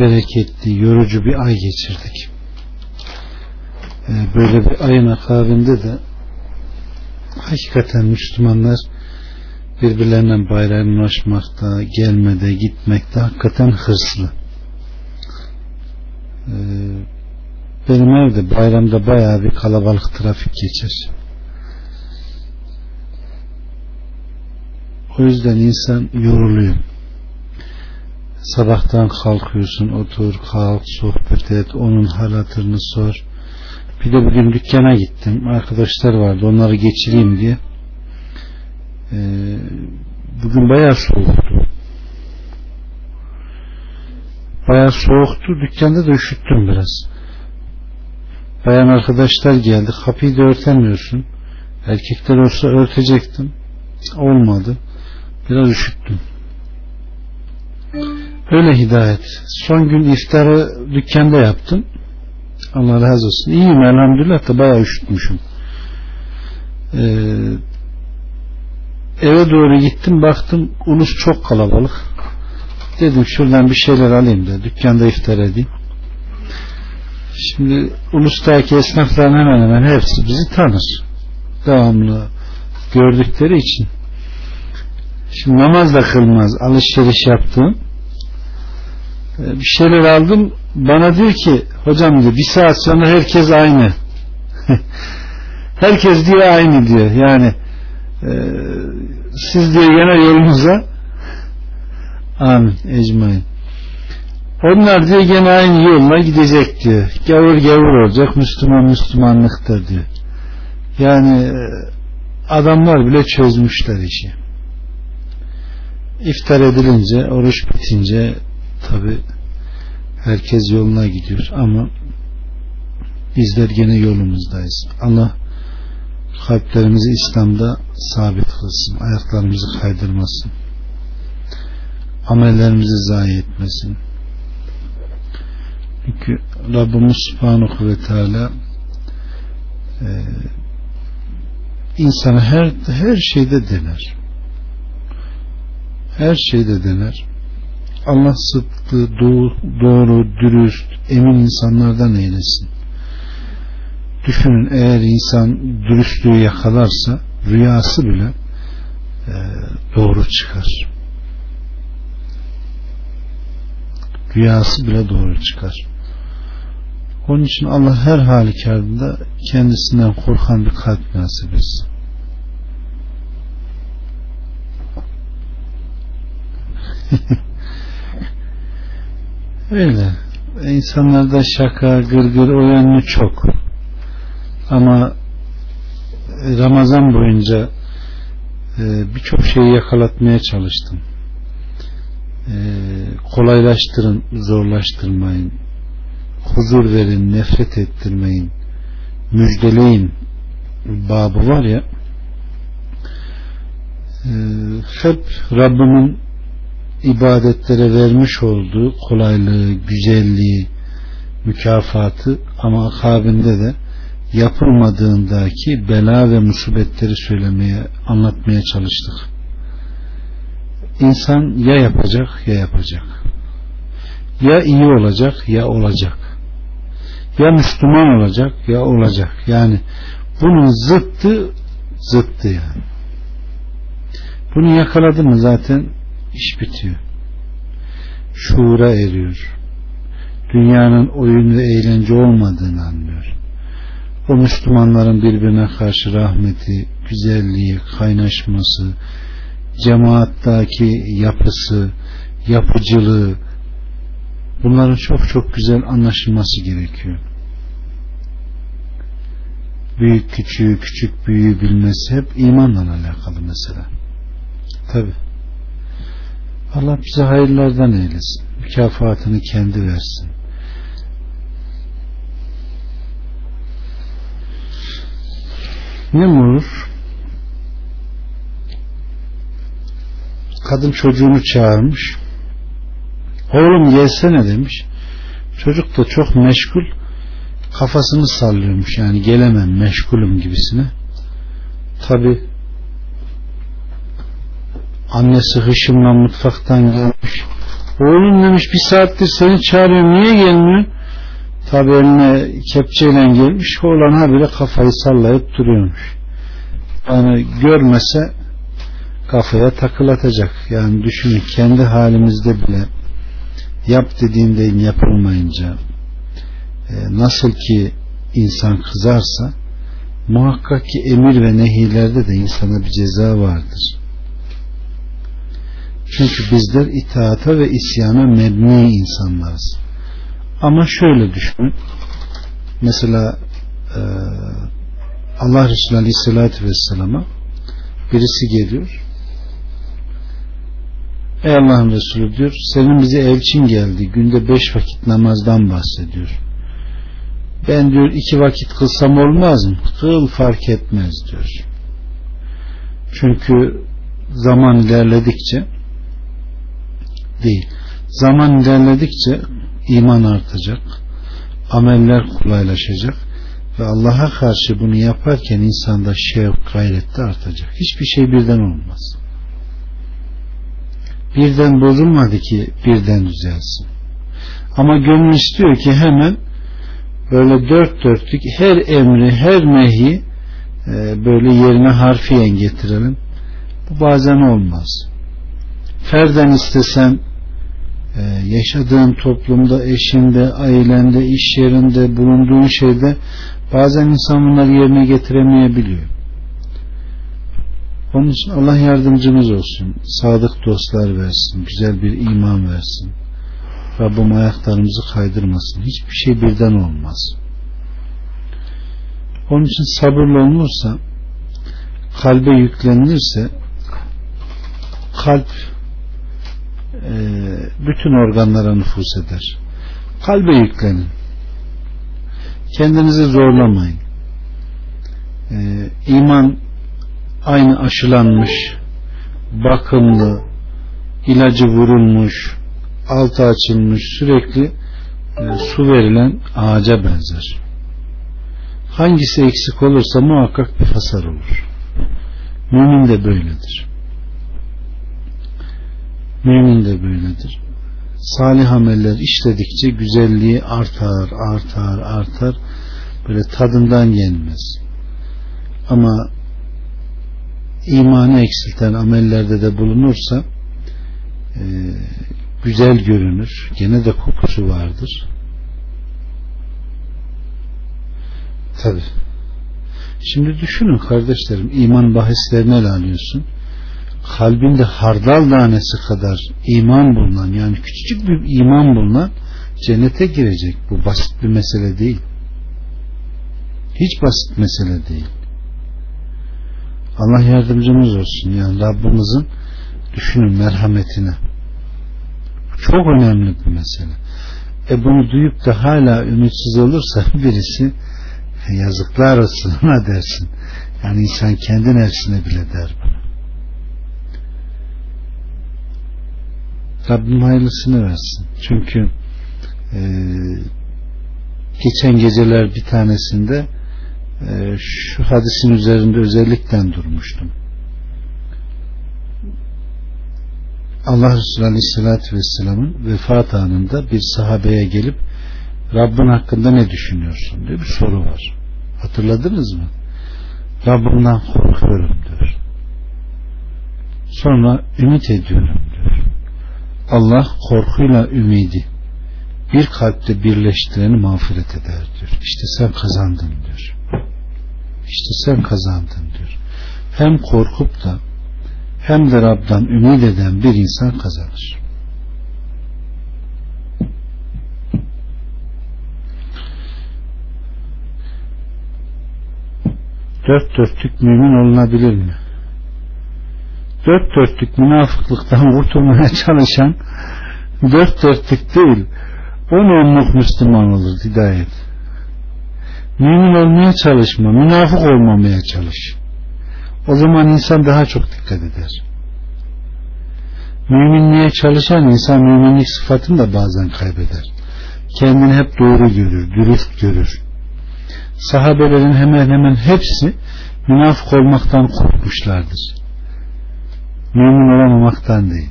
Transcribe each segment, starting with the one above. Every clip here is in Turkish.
bereketli, yorucu bir ay geçirdik. Ee, böyle bir ayın akabinde de hakikaten Müslümanlar birbirlerine bayramlaşmakta, gelmede, gitmekte hakikaten hırslı. Ee, benim evde bayramda bayağı bir kalabalık trafik geçer. O yüzden insan yoruluyor. Sabahtan kalkıyorsun, otur, kalk, sohbet et, onun halatını sor. Bir de bugün dükkana gittim. Arkadaşlar vardı, onları geçireyim diye. Ee, bugün bayağı soğuktu. Bayağı soğuktu. Dükkanda da üşüttüm biraz. Bayan arkadaşlar geldi. Kapıyı da örtemiyorsun. Erkekler olsa örtecektim. Olmadı. Biraz üşüttüm. Böyle hidayet. Son gün iftarı dükkanda yaptım. Allah razı olsun. İyiyim elhamdülillah da bayağı üşütmüşüm. Ee, eve doğru gittim baktım ulus çok kalabalık. Dedim şuradan bir şeyler alayım da dükkanda iftar edeyim. Şimdi ulustaki esnafların hemen hemen hepsi bizi tanır. Devamlı gördükleri için. Şimdi namaz da kılmaz. Alışveriş yaptım. Ee, bir şeyler aldım. Bana diyor ki hocam diyor bir saat sonra herkes aynı. herkes diyor aynı diyor. Yani e, siz diyor yine yolunuza amin ecmain. Onlar diyor gene aynı yolla gidecek diyor. Gavur gavur olacak, Müslüman Müslümanlıktır diyor. Yani e, adamlar bile çözmüşler işi. İftar edilince, oruç bitince tabi herkes yoluna gidiyor ama bizler gene yolumuzdayız. Allah kalplerimizi İslam'da sabit kılsın. Ayaklarımızı kaydırmasın. Amellerimizi zayi etmesin. Çünkü Rabbimiz Subhanahu ve Teala e, insana her, her şeyde dener. Her şeyde dener. Allah sıdkı, doğru, dürüst, emin insanlardan eylesin. Düşünün eğer insan dürüstlüğü yakalarsa rüyası bile e, doğru çıkar. Rüyası bile doğru çıkar. Onun için Allah her halükarda kendisinden korkan bir kalp nasip etsin. Öyle. İnsanlarda şaka, gırgır o yönlü çok. Ama Ramazan boyunca e, birçok şeyi yakalatmaya çalıştım. E, kolaylaştırın, zorlaştırmayın. Huzur verin, nefret ettirmeyin. Müjdeleyin babı var ya e, hep Rabbimin ibadetlere vermiş olduğu kolaylığı, güzelliği, mükafatı ama akabinde de yapılmadığındaki bela ve musibetleri söylemeye, anlatmaya çalıştık. İnsan ya yapacak ya yapacak. Ya iyi olacak ya olacak. Ya Müslüman olacak ya olacak. Yani bunun zıttı zıttı yani. Bunu yakaladı mı zaten iş bitiyor. Şuura eriyor. Dünyanın oyun ve eğlence olmadığını anlıyor. O Müslümanların birbirine karşı rahmeti, güzelliği, kaynaşması, cemaattaki yapısı, yapıcılığı bunların çok çok güzel anlaşılması gerekiyor. Büyük küçüğü, küçük büyüğü bilmesi hep imanla alakalı mesela. Tabi. Allah bize hayırlardan eylesin. Mükafatını kendi versin. Ne olur? Kadın çocuğunu çağırmış. Oğlum gelsene demiş. Çocuk da çok meşgul kafasını sallıyormuş yani gelemem meşgulüm gibisine. Tabi annesi hışımla mutfaktan gelmiş Oğlum demiş bir saattir seni çağırıyorum niye gelmiyor? Tabi eline kepçeyle gelmiş oğlan habire kafayı sallayıp duruyormuş. Yani görmese kafaya takılatacak. Yani düşünün kendi halimizde bile yap dediğinde yapılmayınca e, nasıl ki insan kızarsa muhakkak ki emir ve nehirlerde de insana bir ceza vardır. Çünkü bizler itaata ve isyana mebni insanlarız. Ama şöyle düşünün. Mesela e, Allah Resulü Aleyhisselatü Vesselam'a birisi geliyor. Ey Allah'ın Resulü diyor senin bize elçin geldi. Günde beş vakit namazdan bahsediyor. Ben diyor iki vakit kılsam olmaz mı? Kıl fark etmez diyor. Çünkü zaman ilerledikçe değil. Zaman ilerledikçe iman artacak. Ameller kolaylaşacak ve Allah'a karşı bunu yaparken insanda şevk, gayret de artacak. Hiçbir şey birden olmaz. Birden bozulmadı ki birden düzelsin. Ama gönül istiyor ki hemen böyle dört dörtlük her emri, her nehi e, böyle yerine harfiyen getirelim. Bu bazen olmaz. Ferden istesen e, yaşadığın toplumda, eşinde, ailende, iş yerinde, bulunduğun şeyde bazen insan bunları yerine getiremeyebiliyor. Onun için Allah yardımcımız olsun. Sadık dostlar versin. Güzel bir iman versin. Rabbim ayaklarımızı kaydırmasın. Hiçbir şey birden olmaz. Onun için sabırlı olunursa kalbe yüklenilirse kalp bütün organlara nüfus eder. Kalbe yüklenin. Kendinizi zorlamayın. E, iman aynı aşılanmış, bakımlı, ilacı vurulmuş, altı açılmış, sürekli e, su verilen ağaca benzer. Hangisi eksik olursa muhakkak bir hasar olur. Mümin de böyledir. Mümin de böyledir. Salih ameller işledikçe güzelliği artar, artar, artar. Böyle tadından yenmez. Ama imanı eksilten amellerde de bulunursa e, güzel görünür. Gene de kokusu vardır. Tabi. Şimdi düşünün kardeşlerim iman bahislerini ele alıyorsun. Kalbinde hardal tanesi kadar iman bulunan yani küçücük bir iman bulunan cennete girecek. Bu basit bir mesele değil. Hiç basit mesele değil. Allah yardımcımız olsun. Yani Rabbimizin düşünün merhametine. Çok önemli bir mesele. E bunu duyup da hala ümitsiz olursa birisi yazıklar olsun ona dersin. Yani insan kendi nefsine bile der bunu. Rabbim hayırlısını versin. Çünkü e, geçen geceler bir tanesinde e, şu hadisin üzerinde özellikle durmuştum. Allah Resulü Aleyhisselatü Vesselam'ın vefat anında bir sahabeye gelip Rabbin hakkında ne düşünüyorsun diye bir soru var. Hatırladınız mı? Rabbimden korkuyorum diyor. Sonra ümit ediyorum diyor. Allah korkuyla ümidi bir kalpte birleştireni mağfiret eder diyor. İşte sen kazandın diyor. İşte sen kazandın diyor. Hem korkup da hem de Rab'dan ümit eden bir insan kazanır. Dört dörtlük mümin olunabilir mi? Dört dörtlük münafıklıktan kurtulmaya çalışan dört dörtlük değil on onluk Müslüman olur hidayet. Mümin olmaya çalışma, münafık olmamaya çalış. O zaman insan daha çok dikkat eder. Müminliğe çalışan insan müminlik sıfatını da bazen kaybeder. Kendini hep doğru görür, dürüst görür. Sahabelerin hemen hemen hepsi münafık olmaktan korkmuşlardır. Mümin olamamaktan değil.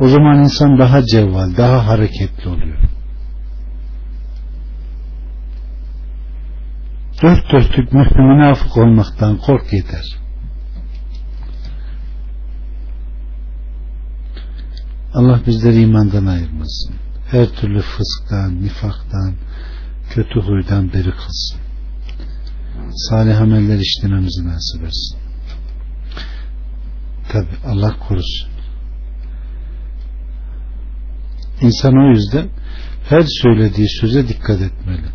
O zaman insan daha cevval, daha hareketli oluyor. Dört dörtlük mühür münafık olmaktan kork yeter. Allah bizleri imandan ayırmasın. Her türlü fısktan, nifaktan, kötü huydan beri kılsın. Salih ameller işlememizi nasip etsin. Tabi Allah korusun. İnsan o yüzden her söylediği söze dikkat etmeli.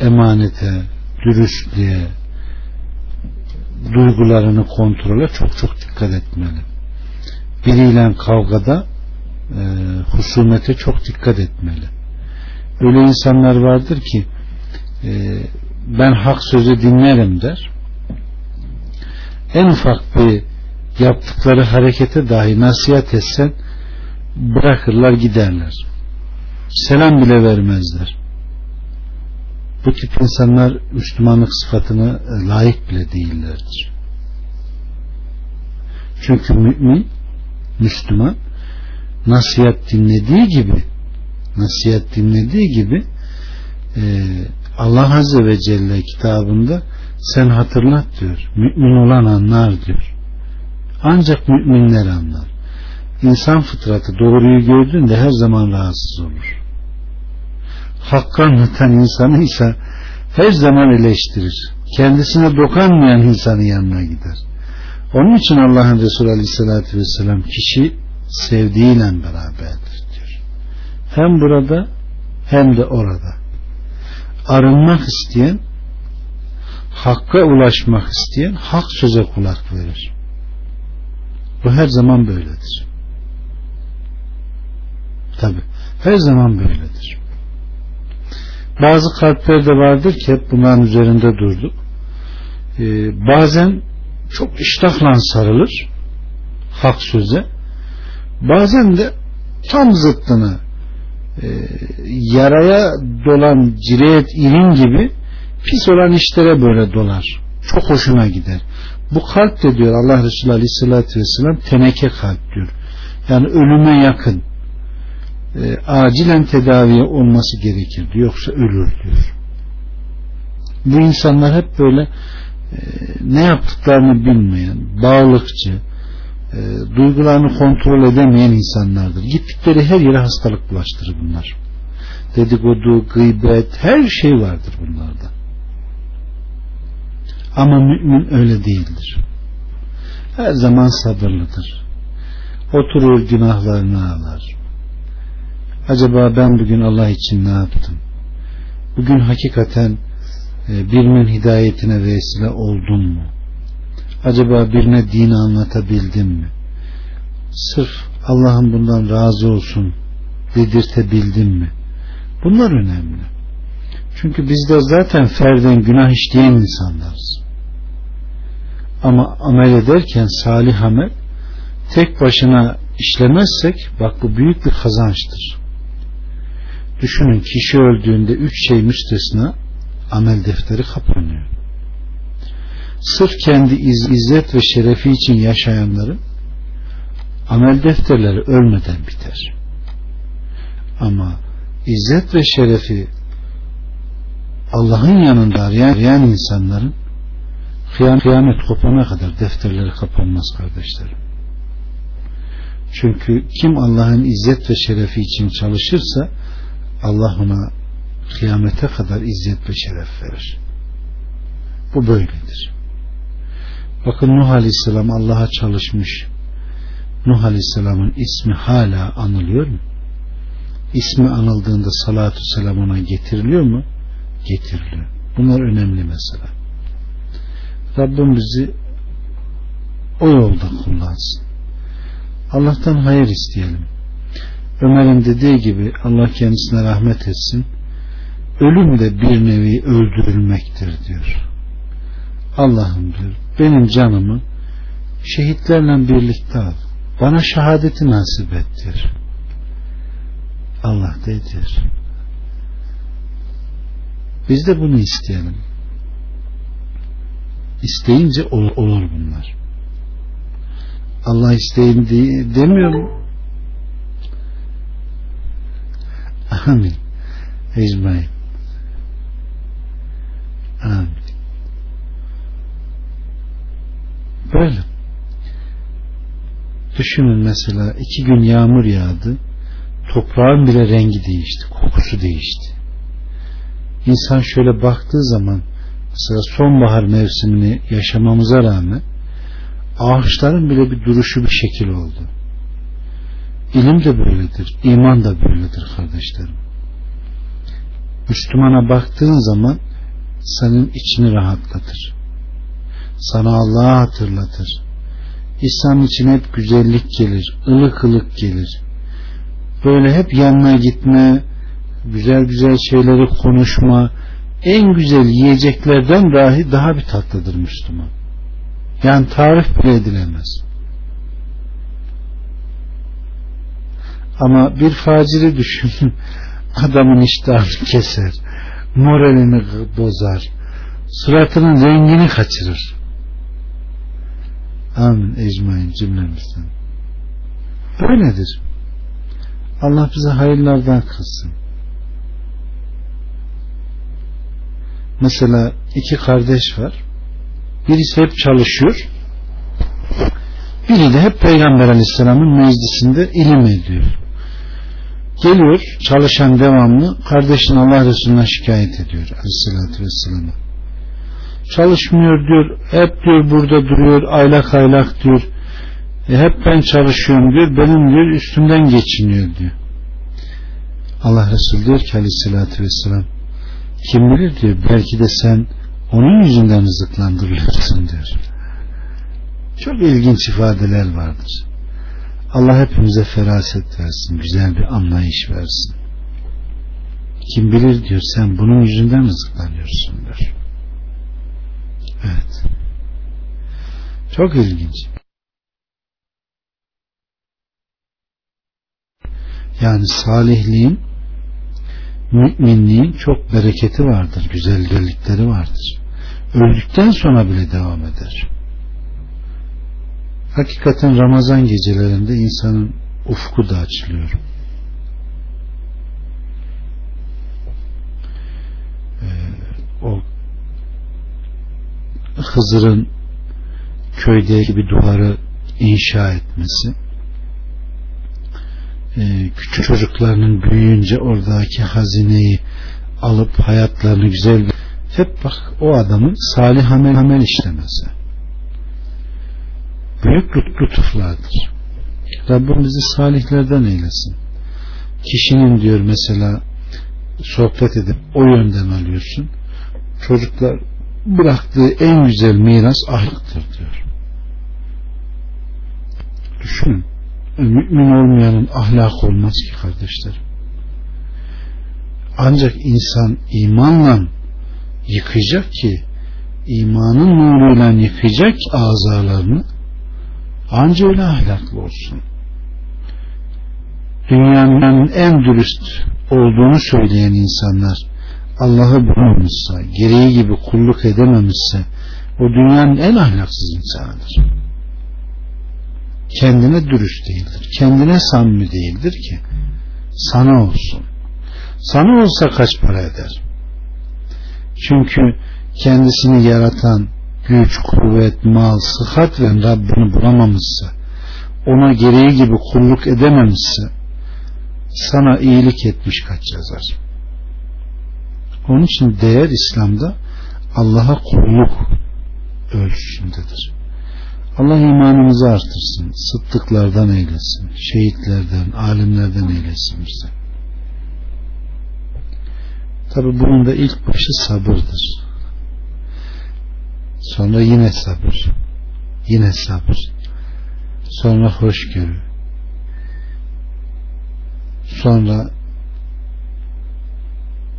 Emanete, dürüstlüğe, duygularını kontrole çok çok dikkat etmeli. Biriyle kavgada e, husumete çok dikkat etmeli. Öyle insanlar vardır ki e, ben hak sözü dinlerim der. En ufak bir yaptıkları harekete dahi nasihat etsen bırakırlar giderler. Selam bile vermezler. Bu tip insanlar Müslümanlık sıfatına e, layık bile değillerdir. Çünkü mümin, Müslüman nasihat dinlediği gibi nasihat dinlediği gibi e, Allah Azze ve Celle kitabında sen hatırlat diyor. Mümin olan anlar diyor. Ancak müminler anlar. İnsan fıtratı doğruyu gördüğünde her zaman rahatsız olur. Hakkı anlatan insanı ise her zaman eleştirir. Kendisine dokanmayan insanın yanına gider. Onun için Allah'ın Resulü Aleyhisselatü Vesselam kişi sevdiğiyle beraberdir diyor. Hem burada hem de orada. Arınmak isteyen hakka ulaşmak isteyen hak söze kulak verir. Bu her zaman böyledir. Tabi her zaman böyledir. Bazı kalplerde vardır ki hep bunların üzerinde durduk. Ee, bazen çok iştahla sarılır hak söze. Bazen de tam zıttını e, yaraya dolan ciret irin gibi pis olan işlere böyle dolar. Çok hoşuna gider. Bu kalp de diyor Allah Resulü Aleyhisselatü Vesselam teneke kalp diyor. Yani ölüme yakın e, acilen tedaviye olması gerekirdi. Yoksa ölür diyor. Bu insanlar hep böyle e, ne yaptıklarını bilmeyen, bağlıkçı, e, duygularını kontrol edemeyen insanlardır. Gittikleri her yere hastalık bulaştırır bunlar. Dedikodu, gıybet, her şey vardır bunlarda. Ama mümin öyle değildir. Her zaman sabırlıdır. Oturur günahlarını ağlar. Acaba ben bugün Allah için ne yaptım? Bugün hakikaten e, birinin hidayetine vesile oldum mu? Acaba birine dini anlatabildim mi? Sırf Allah'ın bundan razı olsun dedirtebildim mi? Bunlar önemli. Çünkü biz de zaten ferden günah işleyen insanlarız. Ama amel ederken salih amel tek başına işlemezsek bak bu büyük bir kazançtır. Düşünün kişi öldüğünde üç şey müstesna amel defteri kapanıyor. Sırf kendi iz, izzet ve şerefi için yaşayanların amel defterleri ölmeden biter. Ama izzet ve şerefi Allah'ın yanında arayan, arayan insanların kıyamet kopana kadar defterleri kapanmaz kardeşlerim. Çünkü kim Allah'ın izzet ve şerefi için çalışırsa Allah ona kıyamete kadar izzet ve şeref verir. Bu böyledir. Bakın Nuh Aleyhisselam Allah'a çalışmış. Nuh Aleyhisselam'ın ismi hala anılıyor mu? İsmi anıldığında salatu selam ona getiriliyor mu? Getiriliyor. Bunlar önemli mesela. Rabbim bizi o yolda kullansın. Allah'tan hayır isteyelim. Ömer'in dediği gibi Allah kendisine rahmet etsin. Ölüm de bir nevi öldürülmektir diyor. Allah'ım diyor benim canımı şehitlerle birlikte al. Bana şehadeti nasip ettir. Allah dedir. Biz de bunu isteyelim. İsteyince olur, olur bunlar. Allah isteyin diye, demiyor mu? Amin. Ecmain. Amin. Böyle. Düşünün mesela iki gün yağmur yağdı. Toprağın bile rengi değişti. Kokusu değişti. İnsan şöyle baktığı zaman mesela sonbahar mevsimini yaşamamıza rağmen ağaçların bile bir duruşu bir şekil oldu. İlim de böyledir. iman da böyledir kardeşlerim. Müslümana baktığın zaman senin içini rahatlatır. Sana Allah'ı hatırlatır. İslam için hep güzellik gelir, ılık ılık gelir. Böyle hep yanına gitme, güzel güzel şeyleri konuşma, en güzel yiyeceklerden dahi daha bir tatlıdır Müslüman. Yani tarif bile edilemez. Ama bir faciri düşünün adamın iştahını keser moralini bozar suratının rengini kaçırır amin ecmain cümlemizden böyledir Allah bize hayırlardan kılsın mesela iki kardeş var birisi hep çalışıyor biri de hep Peygamber Aleyhisselam'ın meclisinde ilim ediyor Geliyor çalışan devamlı kardeşin Allah Resulü'ne şikayet ediyor aleyhissalatü vesselam'a. Çalışmıyor diyor hep diyor burada duruyor aylak aylak diyor. E, hep ben çalışıyorum diyor benim diyor üstümden geçiniyor diyor. Allah Resulü diyor ki aleyhissalatü vesselam kim bilir diyor belki de sen onun yüzünden rızıklandırılıyorsun diyor. Çok ilginç ifadeler vardır. Allah hepimize feraset versin, güzel bir anlayış versin. Kim bilir diyor sen bunun yüzünden rızıklanıyorsun diyor. Evet. Çok ilginç. Yani salihliğin müminliğin çok bereketi vardır, güzellikleri vardır. Öldükten sonra bile devam eder hakikaten Ramazan gecelerinde insanın ufku da açılıyor. Ee, o Hızır'ın köydeki bir duvarı inşa etmesi ee, küçük çocuklarının büyüyünce oradaki hazineyi alıp hayatlarını güzel hep bak o adamın salih amel amel işlemesi büyük lütuflardır. Rabbim bizi salihlerden eylesin. Kişinin diyor mesela sohbet edip o yönden alıyorsun. Çocuklar bıraktığı en güzel miras ahlaktır diyor. Düşünün. Mümin olmayanın ahlak olmaz ki kardeşlerim. Ancak insan imanla yıkayacak ki imanın nuruyla yıkayacak azalarını Anca öyle ahlaklı olsun. Dünyanın en dürüst olduğunu söyleyen insanlar Allah'ı bulmamışsa, gereği gibi kulluk edememişse o dünyanın en ahlaksız insanıdır. Kendine dürüst değildir. Kendine samimi değildir ki sana olsun. Sana olsa kaç para eder? Çünkü kendisini yaratan, güç, kuvvet, mal, sıhhat ve Rabbini bulamamışsa, ona gereği gibi kulluk edememişse, sana iyilik etmiş kaç yazar. Onun için değer İslam'da Allah'a kulluk ölçüsündedir. Allah imanımızı artırsın, sıddıklardan eylesin, şehitlerden, alimlerden eylesin bize. Tabi bunun da ilk başı sabırdır. Sonra yine sabır. Yine sabır. Sonra hoşgörü. Sonra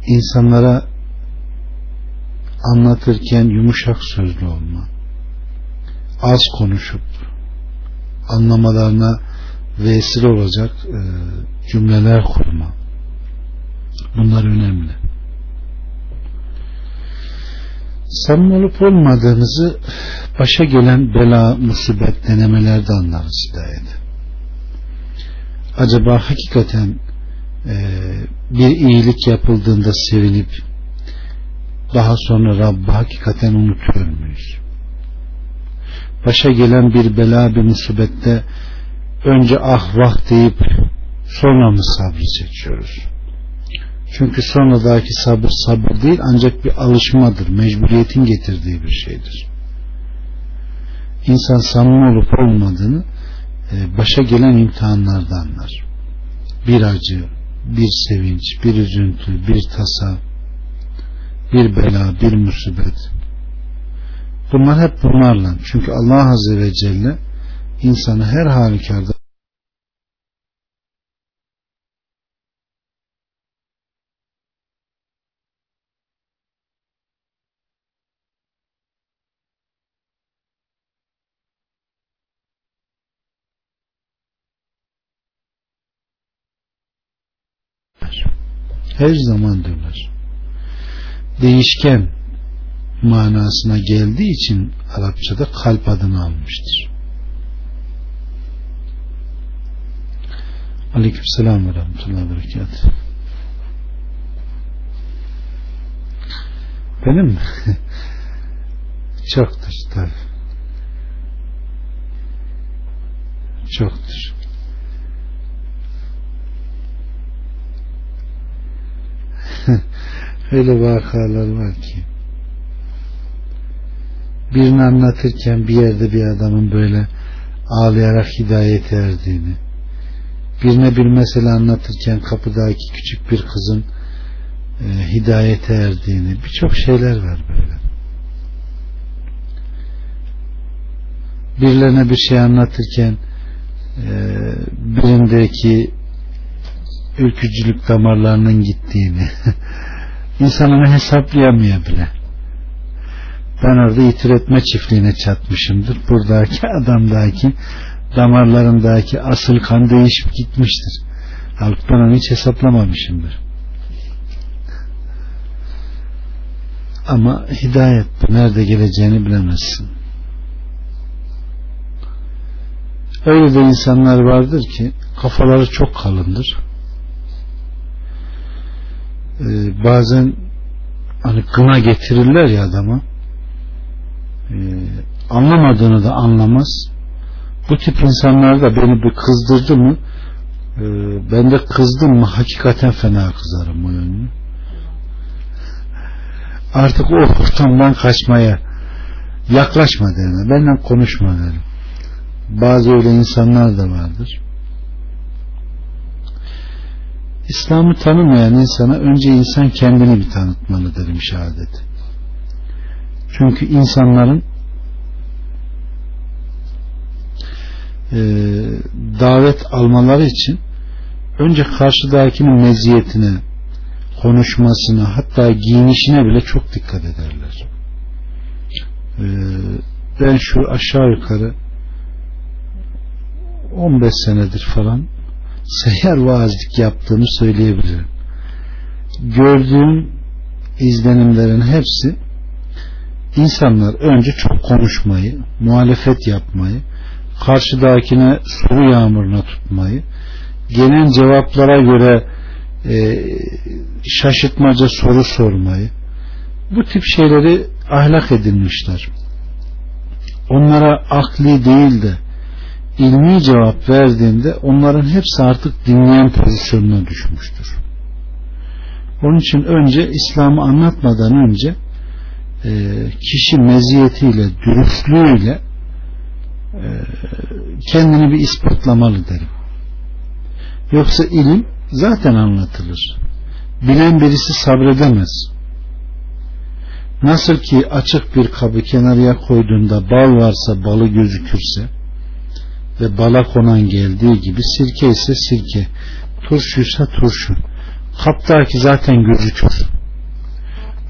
insanlara anlatırken yumuşak sözlü olma. Az konuşup anlamalarına vesile olacak e, cümleler kurma. Bunlar önemli. samimi olup olmadığınızı başa gelen bela, musibet, denemelerde anlarız hidayet. Acaba hakikaten e, bir iyilik yapıldığında sevinip daha sonra Rabb'i hakikaten unutuyor muyuz? Başa gelen bir bela bir musibette önce ah vah deyip sonra mı sabrı seçiyoruz? Çünkü sonradaki sabır sabır değil ancak bir alışmadır, mecburiyetin getirdiği bir şeydir. İnsan samimi olup olmadığını e, başa gelen imtihanlarda anlar. Bir acı, bir sevinç, bir üzüntü, bir tasa, bir bela, bir musibet. Bunlar hep bunlarla. Çünkü Allah Azze ve Celle insanı her halükarda her zaman döner. Değişken manasına geldiği için Arapçada kalp adını almıştır. Aleyküm selam ve rahmetullahi ve Benim mi? Çoktur tabi. Çoktur. Öyle vakalar var ki birini anlatırken bir yerde bir adamın böyle ağlayarak hidayet erdiğini birine bir mesele anlatırken kapıdaki küçük bir kızın e, hidayete erdiğini birçok şeyler var böyle. Birilerine bir şey anlatırken e, birindeki ülkücülük damarlarının gittiğini insan onu hesaplayamıyor bile ben orada itir etme çiftliğine çatmışımdır. Buradaki adamdaki damarlarındaki asıl kan değişip gitmiştir. Halbuki ben hiç hesaplamamışımdır. Ama hidayet nerede geleceğini bilemezsin. Öyle de insanlar vardır ki kafaları çok kalındır. Ee, bazen hani kına getirirler ya adama e, anlamadığını da anlamaz. Bu tip insanlar da beni bir kızdırdı mı e, ben de kızdım mı hakikaten fena kızarım o yönlü artık o ortamdan kaçmaya yaklaşma derine benden konuşma derim. Bazı öyle insanlar da vardır. İslam'ı tanımayan insana önce insan kendini bir tanıtmalı derim şehadet. Çünkü insanların e, davet almaları için önce karşıdakinin meziyetine, konuşmasına, hatta giyinişine bile çok dikkat ederler. E, ben şu aşağı yukarı 15 senedir falan seyyar vaazlık yaptığımı söyleyebilirim. Gördüğüm izlenimlerin hepsi insanlar önce çok konuşmayı, muhalefet yapmayı, karşıdakine soru yağmuruna tutmayı, gelen cevaplara göre e, şaşırtmaca soru sormayı, bu tip şeyleri ahlak edinmişler. Onlara akli değil de ilmi cevap verdiğinde onların hepsi artık dinleyen pozisyonuna düşmüştür. Onun için önce İslam'ı anlatmadan önce e, kişi meziyetiyle, dürüstlüğüyle e, kendini bir ispatlamalı derim. Yoksa ilim zaten anlatılır. Bilen birisi sabredemez. Nasıl ki açık bir kabı kenarıya koyduğunda bal varsa balı gözükürse ve bala konan geldiği gibi sirke ise sirke turşuysa turşu kaptaki zaten gözükür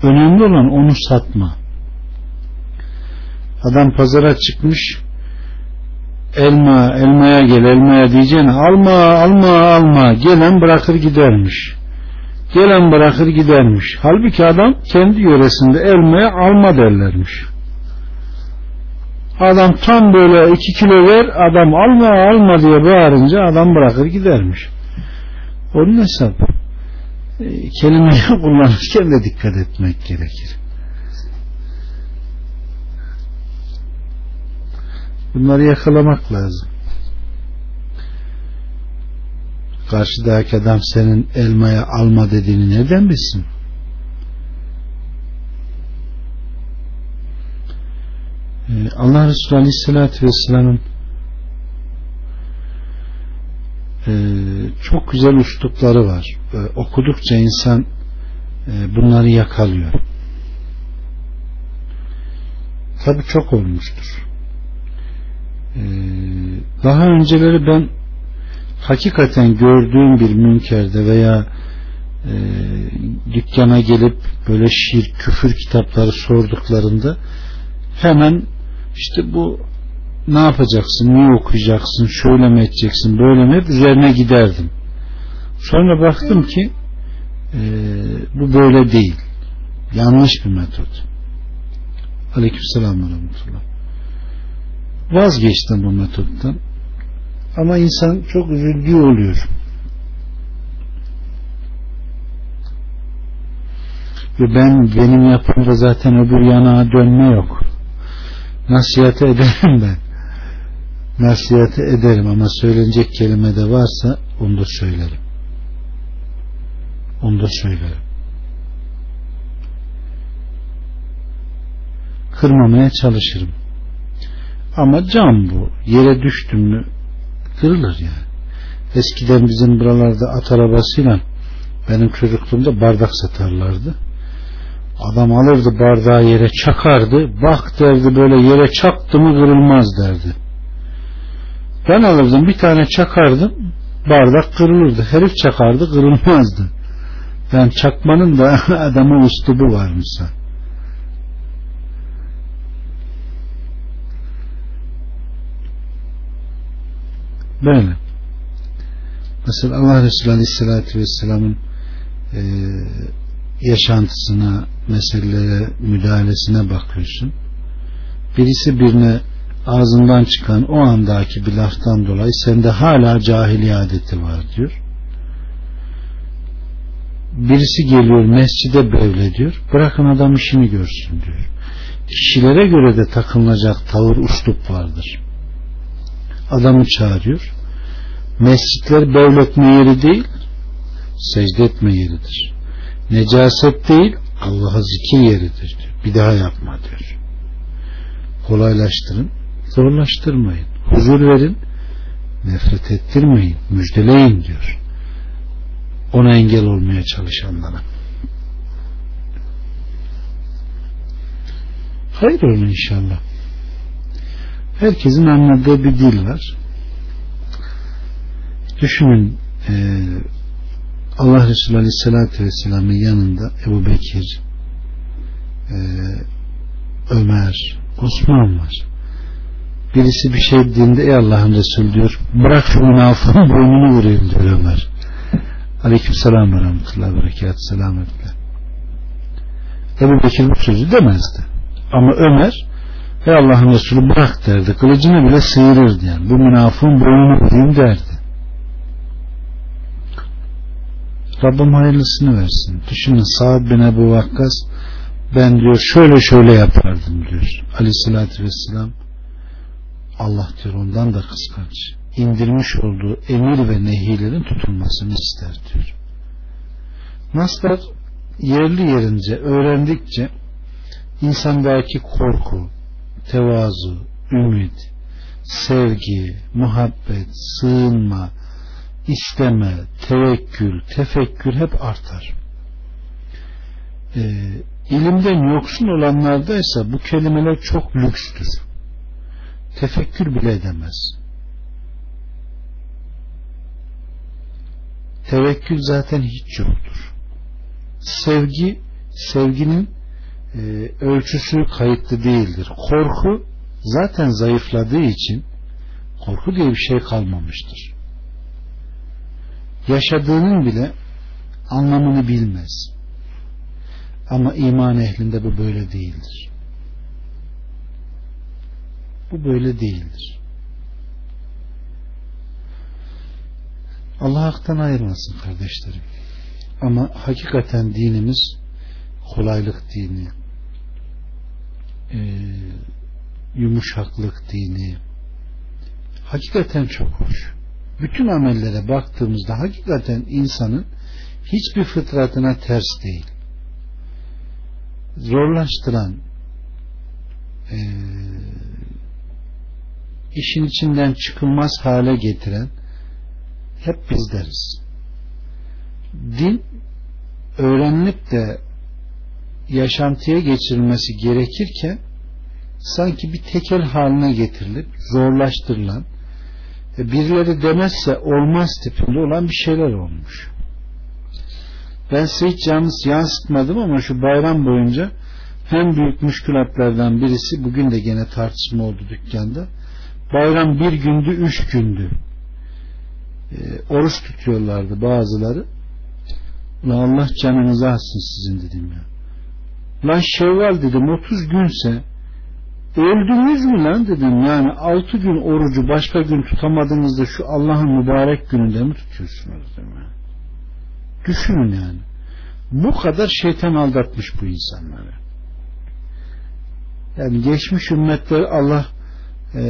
önemli olan onu satma adam pazara çıkmış elma elmaya gel elmaya diyeceğine alma alma alma gelen bırakır gidermiş Gelen bırakır gidermiş. Halbuki adam kendi yöresinde elmaya alma derlermiş. Adam tam böyle iki kilo ver adam alma alma diye bağırınca adam bırakır gidermiş. Onun hesabı kelimeyi kullanırken de dikkat etmek gerekir. Bunları yakalamak lazım. Karşıdaki adam senin elmaya alma dediğini neden bilsin? Ee, Allah Resulü Aleyhisselatü Vesselam'ın e, çok güzel üslupları var. E, okudukça insan e, bunları yakalıyor. Tabi çok olmuştur. E, daha önceleri ben hakikaten gördüğüm bir münkerde veya e, dükkana gelip böyle şiir, küfür kitapları sorduklarında hemen işte bu ne yapacaksın, ne okuyacaksın, şöyle mi edeceksin, böyle mi üzerine giderdim. Sonra baktım ki e, bu böyle değil. Yanlış bir metot. Aleykümselam ve rahmetullah. Vazgeçtim bu metottan. Ama insan çok üzüldüğü oluyor. Ve ben benim yapımda zaten öbür yana dönme yok. Nasihate ederim ben. Nasihate ederim ama söylenecek kelime de varsa onu da söylerim. Onu da söylerim. Kırmamaya çalışırım. Ama cam bu. Yere düştüm mü kırılır yani. Eskiden bizim buralarda at arabasıyla benim çocukluğumda bardak satarlardı. Adam alırdı bardağı yere çakardı. Bak derdi böyle yere çaktı mı kırılmaz derdi. Ben alırdım bir tane çakardım. Bardak kırılırdı. Herif çakardı kırılmazdı. Yani çakmanın da adamı üslubu varmışsa. Böyle. Mesela Allah Resulü Aleyhisselatü Vesselam'ın e, yaşantısına, meselelere, müdahalesine bakıyorsun. Birisi birine ağzından çıkan o andaki bir laftan dolayı sende hala cahiliye adeti var diyor. Birisi geliyor mescide böyle diyor. Bırakın adam işini görsün diyor. Kişilere göre de takılacak tavır uslup vardır. Adamı çağırıyor. Mescitler bevletme yeri değil, secde etme yeridir. Necaset değil, Allah'a zikir yeridir diyor. Bir daha yapma diyor. Kolaylaştırın, zorlaştırmayın. Huzur verin, nefret ettirmeyin, müjdeleyin diyor. Ona engel olmaya çalışanlara. Hayır olun inşallah. Herkesin anladığı bir dil var. Düşünün e, Allah Resulü Aleyhisselatü Vesselam'ın yanında Ebu Bekir e, Ömer Osman var. Birisi bir şey dediğinde ey Allah'ın Resulü diyor bırak şu münafığın boynunu vurayım diyor Ömer. Aleyküm selam ve rahmetullahi ve berekat selametle. Ebu Bekir bu sözü demezdi. Ama Ömer ey Allah'ın Resulü bırak derdi. Kılıcını bile sıyırırdı yani. Bu münafığın boynunu vurayım derdi. Rabbim hayırlısını versin. Düşünün Sa'd bin Ebu Vakkas ben diyor şöyle şöyle yapardım diyor. Aleyhissalatü vesselam Allah diyor ondan da kıskanç. İndirmiş olduğu emir ve nehilerin tutulmasını ister diyor. Naslar yerli yerince öğrendikçe insandaki korku, tevazu, ümit, sevgi, muhabbet, sığınma, isteme, tevekkül, tefekkür hep artar. E, ilimden yoksun olanlarda ise bu kelimeler çok lükstür. Tefekkür bile edemez. Tevekkül zaten hiç yoktur. Sevgi, sevginin e, ölçüsü kayıtlı değildir. Korku zaten zayıfladığı için korku diye bir şey kalmamıştır yaşadığının bile Anlamını bilmez. Ama iman ehlinde bu böyle değildir. Bu böyle değildir. Allah haktan ayırmasın kardeşlerim. Ama hakikaten dinimiz kolaylık dini, e, yumuşaklık dini, hakikaten çok hoş. Bütün amellere baktığımızda hakikaten insanın hiçbir fıtratına ters değil. Zorlaştıran, e, işin içinden çıkılmaz hale getiren hep bizleriz. Din öğrenilip de yaşantıya geçirilmesi gerekirken sanki bir tekel haline getirilip zorlaştırılan birileri demezse olmaz tipinde olan bir şeyler olmuş. Ben size hiç yalnız yansıtmadım ama şu bayram boyunca en büyük müşkülatlardan birisi bugün de gene tartışma oldu dükkanda. Bayram bir gündü, üç gündü. E, oruç tutuyorlardı bazıları. Ulan Allah canınızı alsın sizin dedim ya. Lan Şevval dedim 30 günse öldünüz mü lan dedim yani 6 gün orucu başka gün tutamadığınızda şu Allah'ın mübarek gününde mi tutuyorsunuz dedim ya. Düşünün yani. Bu kadar şeytan aldatmış bu insanları. Yani geçmiş ümmetler Allah e,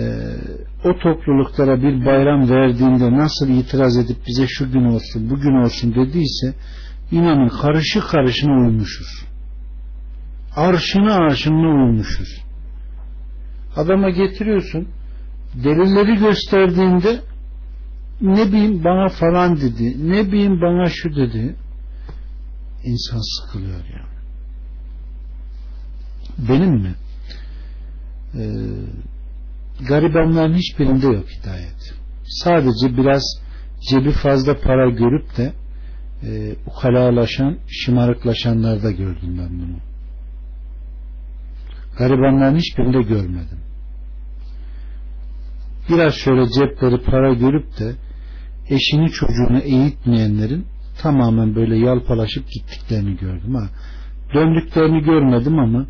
o topluluklara bir bayram verdiğinde nasıl itiraz edip bize şu gün olsun bugün olsun dediyse inanın karışı karışına uymuşuz. Arşına arşına uymuşuz. Adama getiriyorsun delilleri gösterdiğinde ne bileyim bana falan dedi ne bileyim bana şu dedi insan sıkılıyor ya benim mi ee, garibanların hiçbirinde yok hidayet sadece biraz cebi fazla para görüp de e, ukalalaşan şımarıklaşanlarda gördüm ben bunu garibanların hiçbirinde görmedim biraz şöyle cepleri para görüp de eşini çocuğunu eğitmeyenlerin tamamen böyle yalpalaşıp gittiklerini gördüm ha. Döndüklerini görmedim ama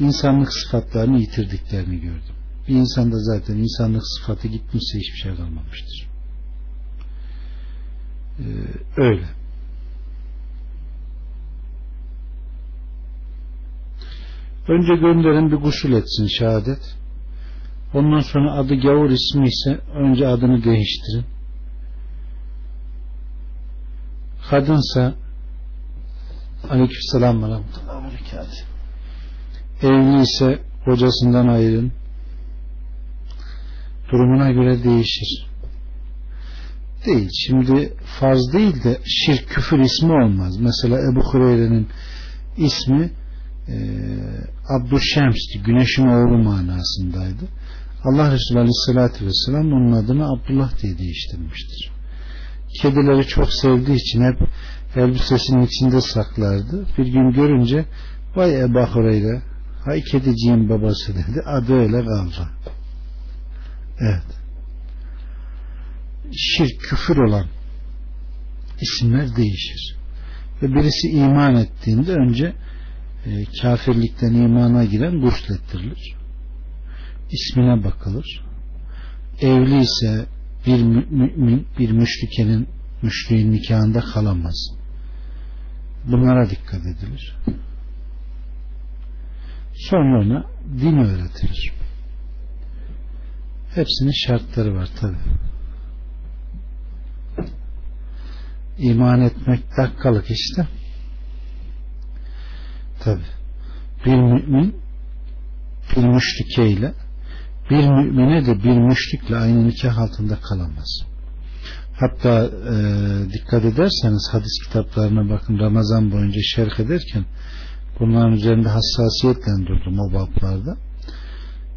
insanlık sıfatlarını yitirdiklerini gördüm. Bir insanda zaten insanlık sıfatı gitmişse hiçbir şey kalmamıştır. Ee, öyle. Önce gönderin bir gusül etsin şehadet. Ondan sonra adı gavur ismi ise önce adını değiştirin. Kadınsa aleykümselam ve rahmetullahi Evli ise kocasından ayırın. Durumuna göre değişir. Değil. Şimdi farz değil de şirk küfür ismi olmaz. Mesela Ebu Hureyre'nin ismi e, Abdüşşems'ti. Güneşin oğlu manasındaydı. Allah Resulü Aleyhisselatü Vesselam onun adını Abdullah diye değiştirmiştir. Kedileri çok sevdiği için hep elbisesinin içinde saklardı. Bir gün görünce vay Ebu Hureyre hay kediciğin babası dedi. Adı öyle kaldı. Evet. Şirk, küfür olan isimler değişir. Ve birisi iman ettiğinde önce e, kafirlikten imana giren guslettirilir ismine bakılır. Evli ise bir mümin bir müşrikenin müşriğin nikahında kalamaz. Bunlara dikkat edilir. Sonra ona din öğretilir. Hepsinin şartları var tabi. İman etmek dakikalık işte. Tabi. Bir mümin bir müşrikeyle bir mümine de bir müşrikle aynı nikah altında kalamaz. Hatta e, dikkat ederseniz hadis kitaplarına bakın Ramazan boyunca şerh ederken bunların üzerinde hassasiyetle durdum o bablarda.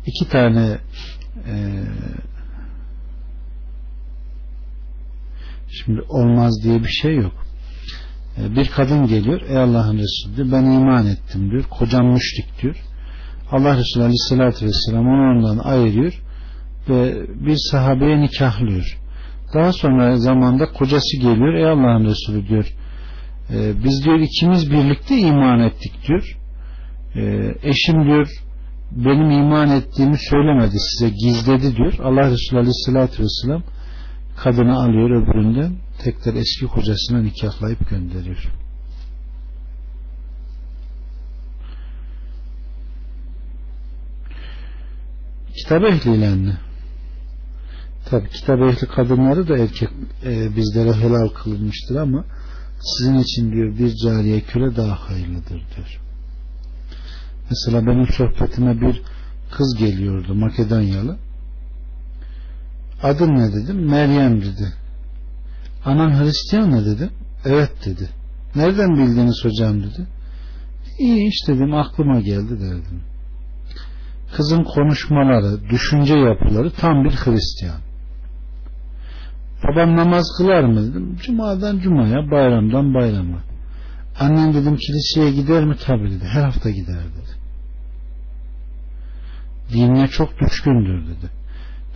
İki tane e, şimdi olmaz diye bir şey yok. E, bir kadın geliyor ey Allah'ın Resulü diyor, ben iman ettim diyor. Kocam müşrik diyor Allah Resulü Aleyhisselatü Vesselam onu ondan ayırıyor ve bir sahabeye nikahlıyor. Daha sonra zamanda kocası geliyor ey Allah'ın Resulü diyor E, biz diyor ikimiz birlikte iman ettik diyor. E, eşim diyor benim iman ettiğimi söylemedi size gizledi diyor. Allah Resulü Aleyhisselatü Vesselam kadını alıyor öbüründen tekrar eski kocasına nikahlayıp gönderiyor. Kitap ehliyle? Tabi kitap ehli kadınları da erkek e, bizlere helal kılınmıştır ama sizin için diyor bir cariye köle daha hayırlıdır diyor. Mesela benim sohbetime bir kız geliyordu Makedonyalı. Adın ne dedim? Meryem dedi. Anan Hristiyan mı dedim. Evet dedi. Nereden bildiniz hocam dedi. İyi iş dedim aklıma geldi derdim. Kızın konuşmaları, düşünce yapıları tam bir Hristiyan. Babam namaz kılar mı dedim. Cuma'dan cumaya, bayramdan bayrama. Annem dedim kiliseye gider mi? Tabii dedi. Her hafta gider dedi. Dinine çok düşkündür dedi.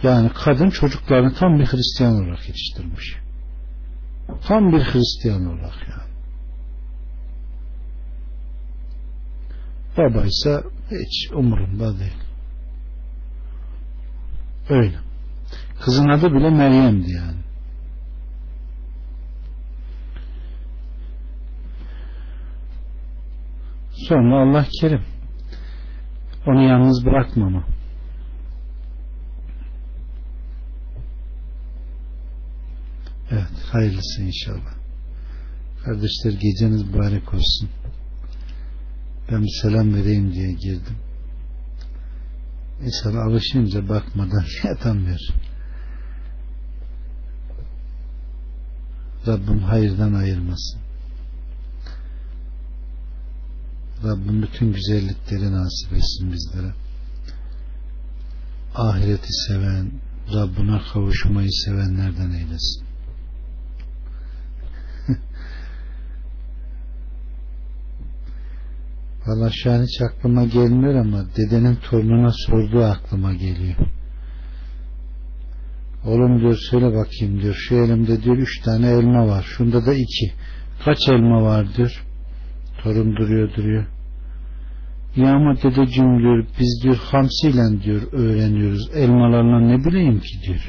Yani kadın çocuklarını tam bir Hristiyan olarak yetiştirmiş. Tam bir Hristiyan olarak yani. Baba ise hiç umurumda değil. Öyle. Kızın adı bile Meryem'di yani. Sonra Allah kerim. Onu yalnız bırakmama. Evet, hayırlısı inşallah. Kardeşler geceniz mübarek olsun. Ben bir selam vereyim diye girdim. İnsan alışınca bakmadan yatamıyor. Rabbim hayırdan ayırmasın. Rabbim bütün güzellikleri nasip etsin bizlere. Ahireti seven, Rabbine kavuşmayı sevenlerden eylesin. Valla şu an hiç aklıma gelmiyor ama dedenin torununa sorduğu aklıma geliyor. Oğlum diyor söyle bakayım diyor. Şu elimde diyor üç tane elma var. Şunda da iki. Kaç elma var diyor. Torun duruyor duruyor. Ya ama dedeciğim diyor biz diyor hamsiyle diyor öğreniyoruz. Elmalarla ne bileyim ki diyor.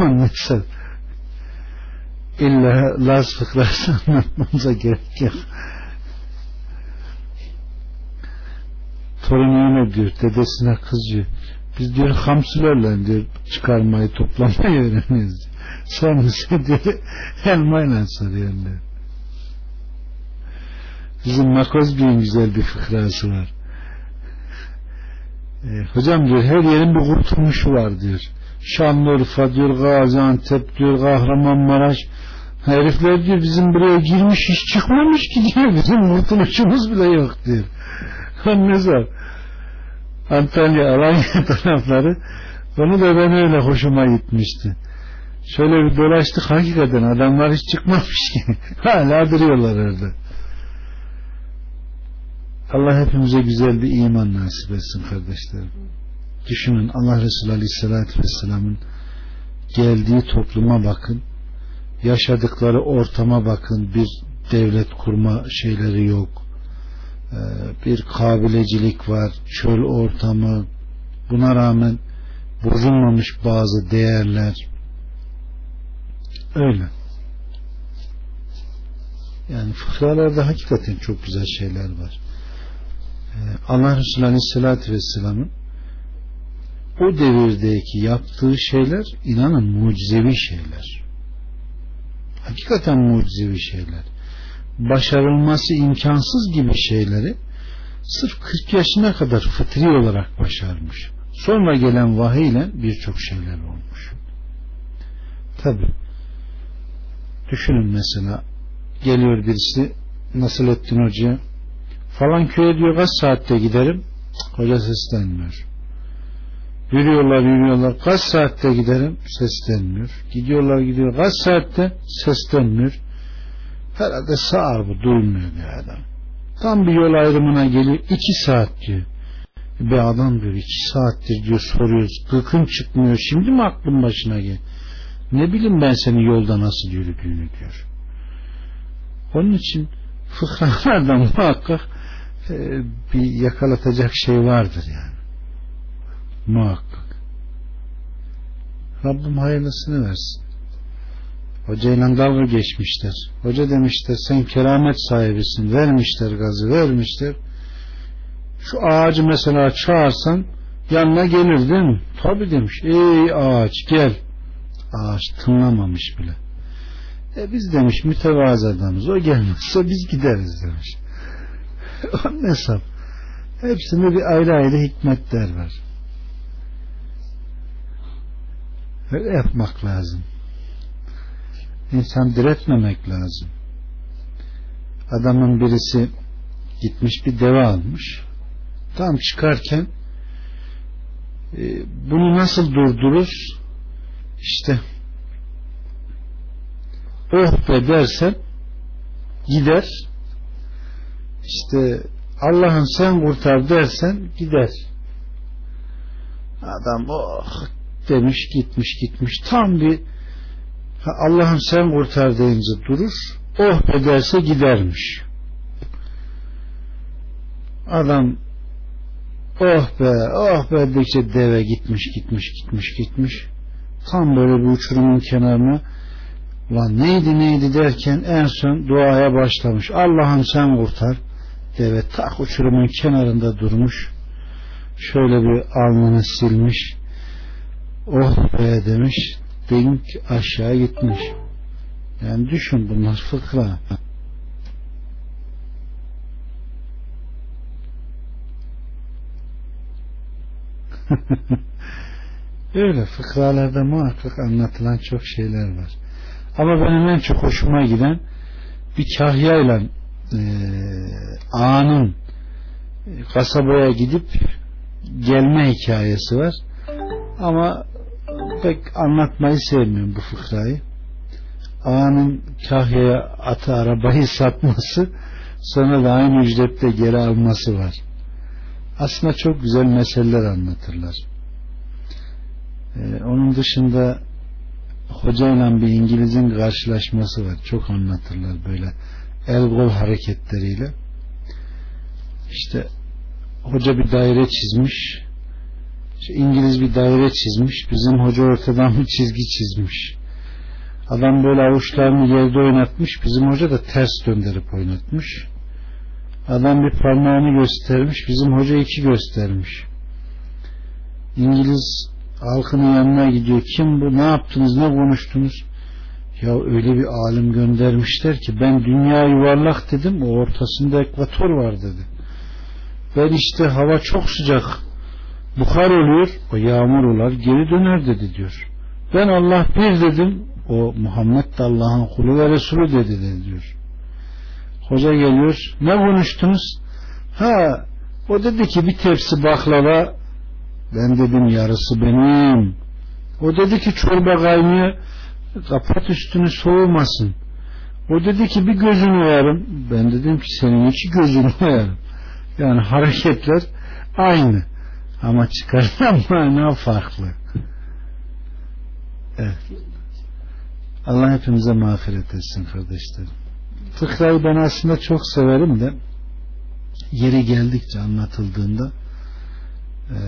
Neyse. İlla Laz fıkrası anlatmamıza gerek yok. Torun öyle diyor. Dedesine kızıyor. Biz diyor hamsilerle diyor çıkarmayı toplamayı öğreniyoruz. Sonra sen diyor elmayla soruyor diyor. Bizim Makoz Bey'in güzel bir fıkrası var. E, hocam diyor her yerin bir kurtulmuşu var diyor. Şanlıurfa diyor, Gaziantep diyor, Kahramanmaraş. Herifler diyor bizim buraya girmiş hiç çıkmamış ki diyor. Bizim kurtuluşumuz bile yok diyor. ne zor. Antalya, Alanya tarafları onu da ben öyle hoşuma gitmişti. Şöyle bir dolaştık hakikaten adamlar hiç çıkmamış ki. Hala duruyorlar orada. Allah hepimize güzel bir iman nasip etsin kardeşlerim. Düşünün Allah Resulü Aleyhisselatü Vesselam'ın geldiği topluma bakın. Yaşadıkları ortama bakın. Bir devlet kurma şeyleri yok. Ee, bir kabilecilik var. Çöl ortamı. Buna rağmen bozulmamış bazı değerler. Öyle. Yani fıkralarda hakikaten çok güzel şeyler var. Ee, Allah Resulü Aleyhisselatü Vesselam'ın o devirdeki yaptığı şeyler inanın mucizevi şeyler. Hakikaten mucizevi şeyler. Başarılması imkansız gibi şeyleri sırf 40 yaşına kadar fıtri olarak başarmış. Sonra gelen vahiy ile birçok şeyler olmuş. Tabi düşünün mesela geliyor birisi Nasrettin Hoca'ya falan köye diyor kaç saatte giderim? Hoca seslenmiyor. Yürüyorlar yürüyorlar. Kaç saatte giderim? Seslenmiyor. Gidiyorlar gidiyor. Kaç saatte? Seslenmiyor. Herhalde sağır bu duymuyor bir adam. Tam bir yol ayrımına geliyor. İki saat diyor. Bir adam diyor iki saattir diyor soruyoruz. Gıkın çıkmıyor. Şimdi mi aklın başına gel? Ne bileyim ben senin yolda nasıl yürüdüğünü diyor. Onun için fıkralarda muhakkak e, bir yakalatacak şey vardır yani. Muhakkak. Rabbim hayırlısını versin. Hocayla dalga geçmişler. Hoca demişler sen keramet sahibisin. Vermişler gazı vermişler. Şu ağacı mesela çağırsan yanına gelir değil mi? Tabi demiş. Ey ağaç gel. Ağaç tınlamamış bile. E biz demiş mütevazı adamız. O gelmezse biz gideriz demiş. Onun hesap. Hepsinde bir ayrı ayrı hikmetler var. Öyle yapmak lazım. İnsan diretmemek lazım. Adamın birisi gitmiş bir deve almış. Tam çıkarken e, bunu nasıl durdurur? İşte oh be dersen gider işte Allah'ın sen kurtar dersen gider. Adam oh demiş gitmiş gitmiş. Tam bir Allah'ın sen kurtar deyince durur oh be derse gidermiş. Adam oh be oh be dedikçe deve gitmiş gitmiş gitmiş gitmiş. Tam böyle bir uçurumun kenarına Ulan neydi neydi? derken en son duaya başlamış. Allah'ım sen kurtar. Deve tak uçurumun kenarında durmuş. Şöyle bir alnını silmiş. Oh be demiş. Denk aşağı gitmiş. Yani düşün bunlar fıkra. Öyle fıkralarda muhakkak anlatılan çok şeyler var. Ama benim en çok hoşuma giden bir kahyayla e, ağanın kasabaya gidip gelme hikayesi var. Ama pek anlatmayı sevmiyorum bu fıkrayı. Ağanın kahyaya atı arabayı satması sonra da aynı ücretle geri alması var. Aslında çok güzel meseleler anlatırlar. Ee, onun dışında hocayla bir İngiliz'in karşılaşması var. Çok anlatırlar böyle el kol hareketleriyle. İşte hoca bir daire çizmiş. İşte İngiliz bir daire çizmiş. Bizim hoca ortadan bir çizgi çizmiş. Adam böyle avuçlarını yerde oynatmış. Bizim hoca da ters döndürüp oynatmış. Adam bir parmağını göstermiş. Bizim hoca iki göstermiş. İngiliz halkının yanına gidiyor. Kim bu? Ne yaptınız? Ne konuştunuz? Ya öyle bir alim göndermişler ki ben dünya yuvarlak dedim. O ortasında ekvator var dedi. Ben işte hava çok sıcak. Buhar oluyor. O yağmur olar. Geri döner dedi diyor. Ben Allah bir dedim. O Muhammed de Allah'ın kulu ve Resulü dedi, dedi diyor. Hoca geliyor. Ne konuştunuz? Ha o dedi ki bir tepsi baklava ben dedim yarısı benim. O dedi ki çorba kaynıyor. Kapat üstünü soğumasın. O dedi ki bir gözünü oyarım. Ben dedim ki senin iki gözünü oyarım. Yani hareketler aynı. Ama çıkarılan mana farklı. Evet. Allah hepimize mağfiret etsin kardeşlerim. Fıkrayı ben aslında çok severim de yeri geldikçe anlatıldığında e,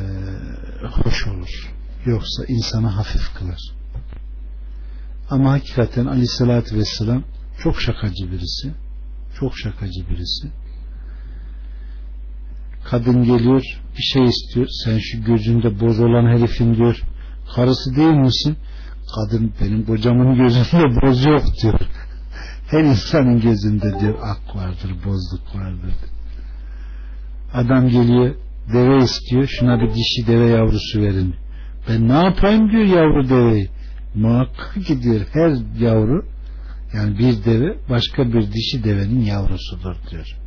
hoş olur. Yoksa insanı hafif kılar. Ama hakikaten aleyhissalatü vesselam çok şakacı birisi. Çok şakacı birisi. Kadın geliyor bir şey istiyor. Sen şu gözünde boz olan herifin diyor. Karısı değil misin? Kadın benim kocamın gözünde boz yok diyor. Her insanın gözünde diyor ak vardır, bozluk vardır. Adam geliyor deve istiyor şuna bir dişi deve yavrusu verin ben ne yapayım diyor yavru deveyi muhakkak ki diyor her yavru yani bir deve başka bir dişi devenin yavrusudur diyor.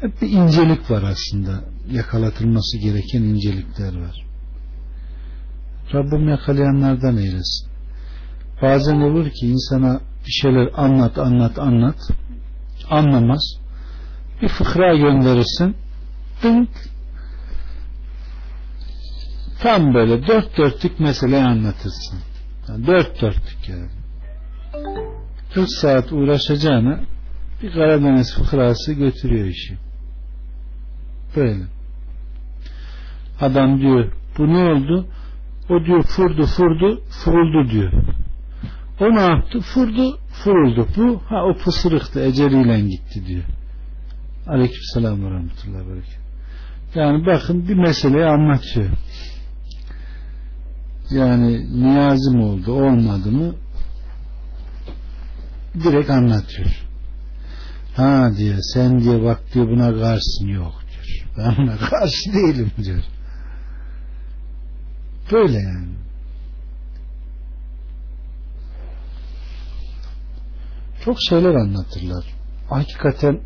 Hep bir incelik var aslında. Yakalatılması gereken incelikler var. Rabbim yakalayanlardan eylesin. Bazen olur ki insana bir şeyler anlat anlat anlat anlamaz. Bir fıkra gönderirsin dınk tam böyle dört dörtlük meseleyi anlatırsın. Yani dört dörtlük yani. 40 saat uğraşacağına bir Karadeniz fıkrası götürüyor işi. Böyle. Adam diyor bu ne oldu? O diyor furdu furdu furuldu diyor. O ne yaptı? Furdu furuldu. Bu ha o pısırıktı eceliyle gitti diyor. Aleyküm selam ve rahmetullahi ve Yani bakın bir meseleyi anlatıyor. Yani niyazım oldu olmadı mı direkt anlatıyor. Ha diyor sen diye bak diyor buna karşısın yok diyor. Ben buna karşı değilim diyor. Böyle yani. Çok şeyler anlatırlar. Hakikaten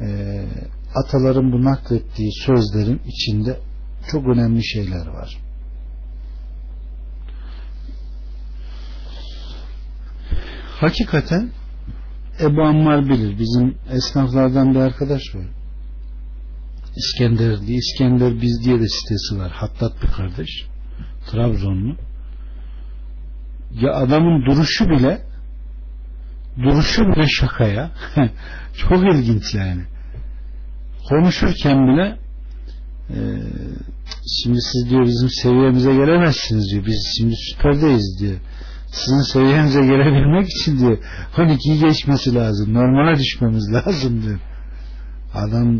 e, ataların bu naklettiği sözlerin içinde çok önemli şeyler var. Hakikaten Ebu Ammar bilir. Bizim esnaflardan bir arkadaş var. İskender diye. İskender biz diye de sitesi var. Hattat bir kardeş. Trabzonlu. Ya adamın duruşu bile duruşu bile şakaya. Çok ilginç yani. Konuşurken bile e, şimdi siz diyor bizim seviyemize gelemezsiniz diyor. Biz şimdi süperdeyiz diyor. Sizin seviyenize gelebilmek için diyor 12'yi geçmesi lazım. Normale düşmemiz lazım diyor. Adam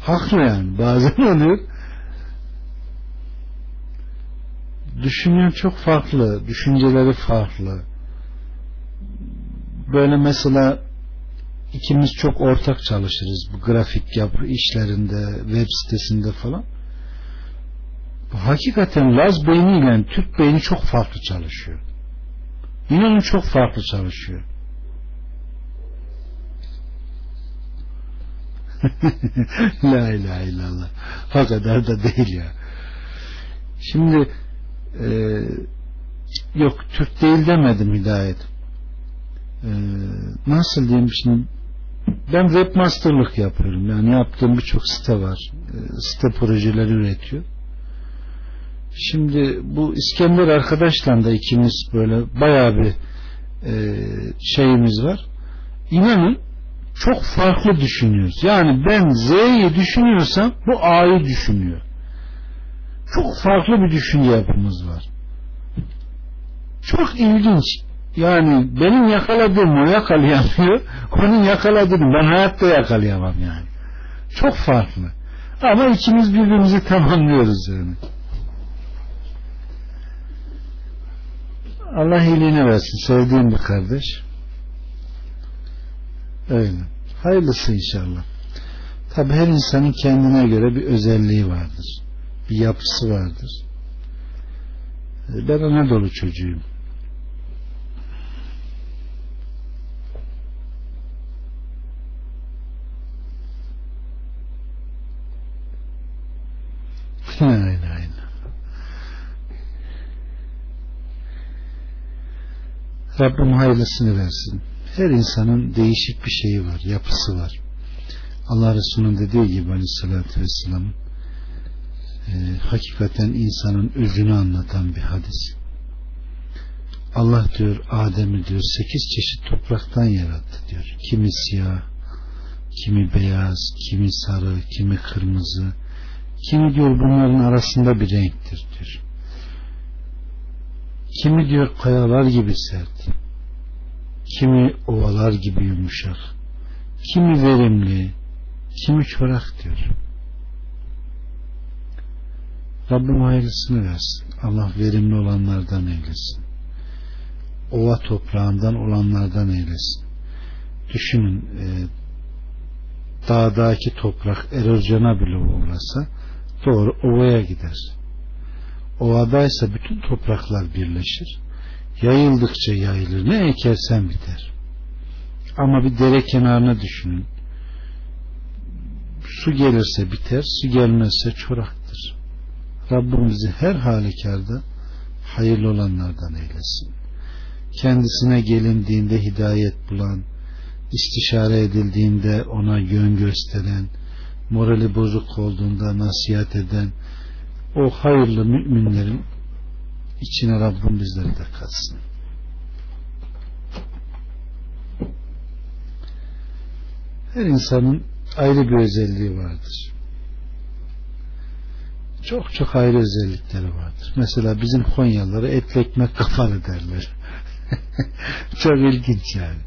haklı yani. Bazen oluyor düşünüyor çok farklı, düşünceleri farklı. Böyle mesela ikimiz çok ortak çalışırız bu grafik yapı işlerinde, web sitesinde falan. Hakikaten Laz beyniyle Türk beyni çok farklı çalışıyor. İnanın çok farklı çalışıyor. La ilahe illallah. O kadar da değil ya. Şimdi e, yok Türk değil demedim hidayet. E, nasıl diyeyim şimdi ben webmasterlık yapıyorum. Yani yaptığım birçok site var. E, site projeleri üretiyor. Şimdi bu İskender arkadaşla da ikimiz böyle bayağı bir e, şeyimiz var. İnanın çok farklı düşünüyoruz. Yani ben Z'yi düşünüyorsam bu A'yı düşünüyor. Çok farklı bir düşünce yapımız var. Çok ilginç. Yani benim yakaladığım o yakalayamıyor. Onun yakaladığını ben hayatta yakalayamam yani. Çok farklı. Ama ikimiz birbirimizi tamamlıyoruz yani. Allah iyiliğini versin. Sevdiğim bir kardeş. Öyle. Hayırlısı inşallah. Tabi her insanın kendine göre bir özelliği vardır bir yapısı vardır. Ben Anadolu çocuğuyum. Aynen aynen. Rabbim hayırlısını versin. Her insanın değişik bir şeyi var, yapısı var. Allah Resulü'nün dediği gibi aleyhissalatü vesselam e, hakikaten insanın özünü anlatan bir hadis. Allah diyor Adem'i diyor sekiz çeşit topraktan yarattı diyor. Kimi siyah, kimi beyaz, kimi sarı, kimi kırmızı, kimi diyor bunların arasında bir renktir diyor. Kimi diyor kayalar gibi sert, kimi ovalar gibi yumuşak, kimi verimli, kimi çorak diyor. Rabbim hayırlısını versin. Allah verimli olanlardan eylesin. Ova toprağından olanlardan eylesin. Düşünün e, dağdaki toprak erozyona bile uğrasa doğru ovaya gider. Ovadaysa bütün topraklar birleşir. Yayıldıkça yayılır. Ne ekersen biter. Ama bir dere kenarına düşünün. Su gelirse biter, su gelmezse çoraktır. Rabbim bizi her halükarda hayırlı olanlardan eylesin. Kendisine gelindiğinde hidayet bulan, istişare edildiğinde ona yön gösteren, morali bozuk olduğunda nasihat eden o hayırlı müminlerin içine Rabbim bizleri de katsın. Her insanın ayrı bir özelliği vardır. Çok çok ayrı özellikleri vardır. Mesela bizim Konyalılara etli ekmek kafalı derler. çok ilginç yani.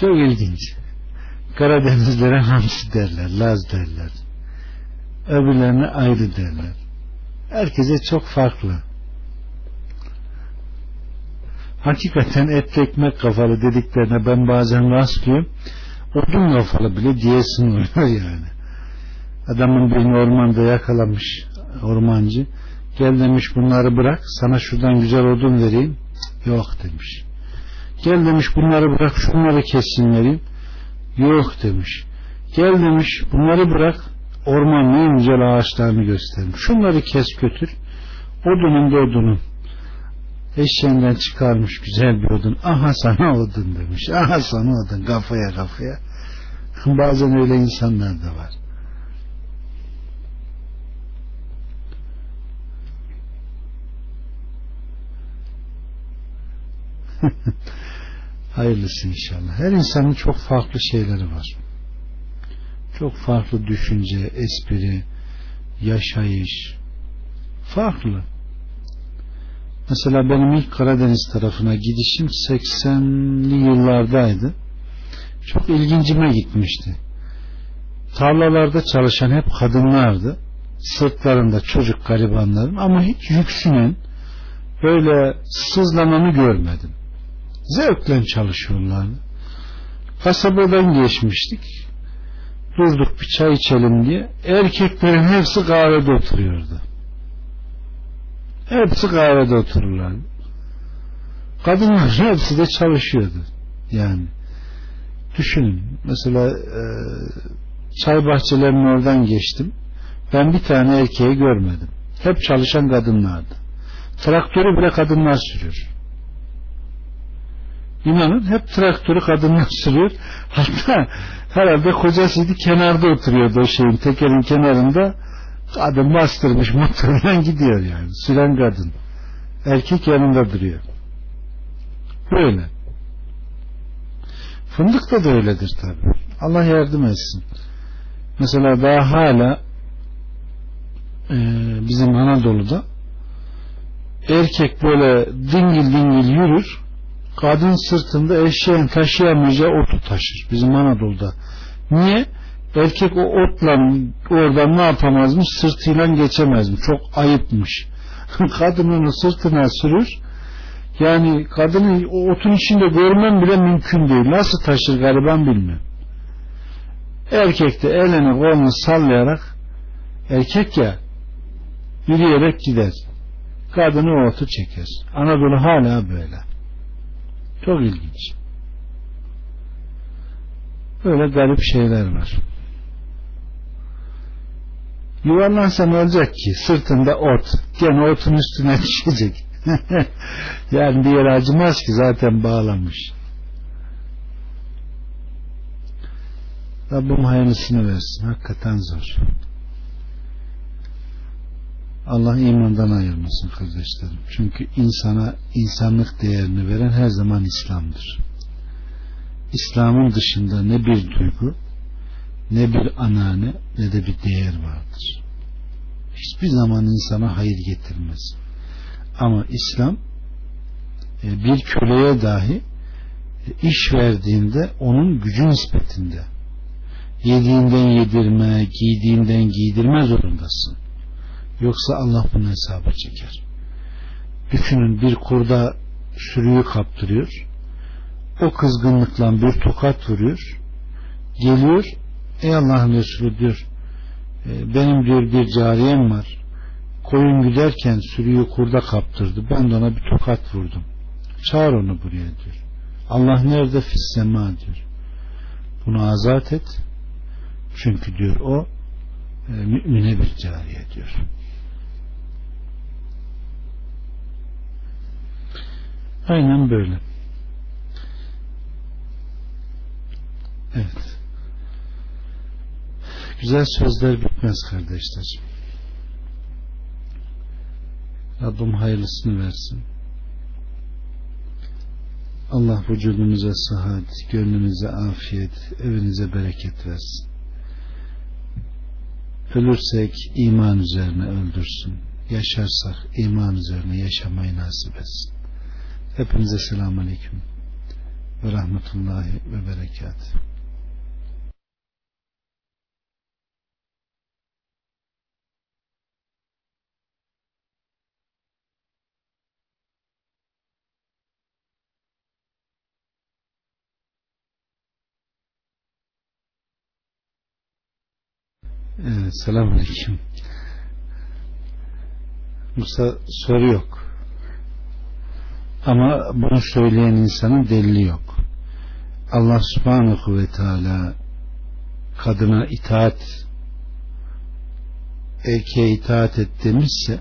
Çok ilginç. Karadenizlere hamsi derler, laz derler. Öbürlerine ayrı derler. Herkese çok farklı. Hakikaten etli ekmek kafalı dediklerine ben bazen rastlıyorum. Odun kafalı bile diyesin oluyor yani. Adamın birini ormanda yakalamış ormancı. Gel demiş bunları bırak sana şuradan güzel odun vereyim. Yok demiş. Gel demiş bunları bırak şunları kessin vereyim. Yok demiş. Gel demiş bunları bırak ormanın en güzel ağaçlarını göstereyim. Şunları kes götür. Odunun da odunun. Eşeğinden çıkarmış güzel bir odun. Aha sana odun demiş. Aha sana odun kafaya kafaya. Bazen öyle insanlar da var. Hayırlısı inşallah. Her insanın çok farklı şeyleri var. Çok farklı düşünce, espri, yaşayış. Farklı. Mesela benim ilk Karadeniz tarafına gidişim 80'li yıllardaydı. Çok ilgincime gitmişti. Tarlalarda çalışan hep kadınlardı. Sırtlarında çocuk garibanların ama hiç yüksünen böyle sızlananı görmedim. Zevkle çalışıyorlardı. Kasabadan geçmiştik. Durduk bir çay içelim diye. Erkeklerin hepsi kahvede oturuyordu. Hepsi kahvede otururlar. Kadınlar hepsi de çalışıyordu. Yani düşünün. Mesela e, çay bahçelerinin oradan geçtim. Ben bir tane erkeği görmedim. Hep çalışan kadınlardı. Traktörü bile kadınlar sürüyor. İnanın hep traktörü kadınlar sürüyor. Hatta herhalde kocasıydı kenarda oturuyordu o şeyin tekerin kenarında Kadın bastırmış motorla gidiyor yani. Süren kadın. Erkek yanında duruyor. Böyle. Fındık da öyledir tabi. Allah yardım etsin. Mesela daha hala e, bizim Anadolu'da erkek böyle dingil dingil yürür kadın sırtında eşeğin taşıyamayacağı otu taşır. Bizim Anadolu'da. Niye? erkek o otla oradan ne yapamazmış? Sırtıyla geçemezmiş. Çok ayıpmış. Kadının sırtına sürür. Yani kadını o otun içinde görmem bile mümkün değil. Nasıl taşır gariban bilmem erkek de elini kolunu sallayarak erkek ya yürüyerek gider. Kadını o otu çeker. Anadolu hala böyle çok ilginç böyle garip şeyler var Yuvarlansa ne olacak ki? Sırtında ot. Gene otun üstüne düşecek. yani yere acımaz ki zaten bağlamış. Rabbim hayırlısını versin. Hakikaten zor. Allah imandan ayırmasın kardeşlerim. Çünkü insana insanlık değerini veren her zaman İslam'dır. İslam'ın dışında ne bir duygu ne bir anane ne de bir değer vardır. Hiçbir zaman insana hayır getirmez. Ama İslam e, bir köleye dahi e, iş verdiğinde onun gücü nispetinde yediğinden yedirme, giydiğinden giydirme zorundasın. Yoksa Allah bunu hesaba çeker. Düşünün bir kurda sürüyü kaptırıyor. O kızgınlıkla bir tokat vuruyor. Geliyor Ey Allah'ın Resulü diyor e, benim diyor bir cariyem var. Koyun giderken sürüyü kurda kaptırdı. Ben de ona bir tokat vurdum. Çağır onu buraya diyor. Allah nerede? Fissema diyor. Bunu azat et. Çünkü diyor o e, mümine bir cariye diyor aynen böyle evet Güzel sözler bitmez kardeşler. Rabbim hayırlısını versin. Allah vücudunuza sıhhat, gönlünüze afiyet, evinize bereket versin. Ölürsek iman üzerine öldürsün. Yaşarsak iman üzerine yaşamayı nasip etsin. Hepinize selamun aleyküm ve rahmetullahi ve berekat. Evet, selamun aleyküm. Musa soru yok. Ama bunu söyleyen insanın delili yok. Allah subhanahu ve teala kadına itaat erkeğe itaat et demişse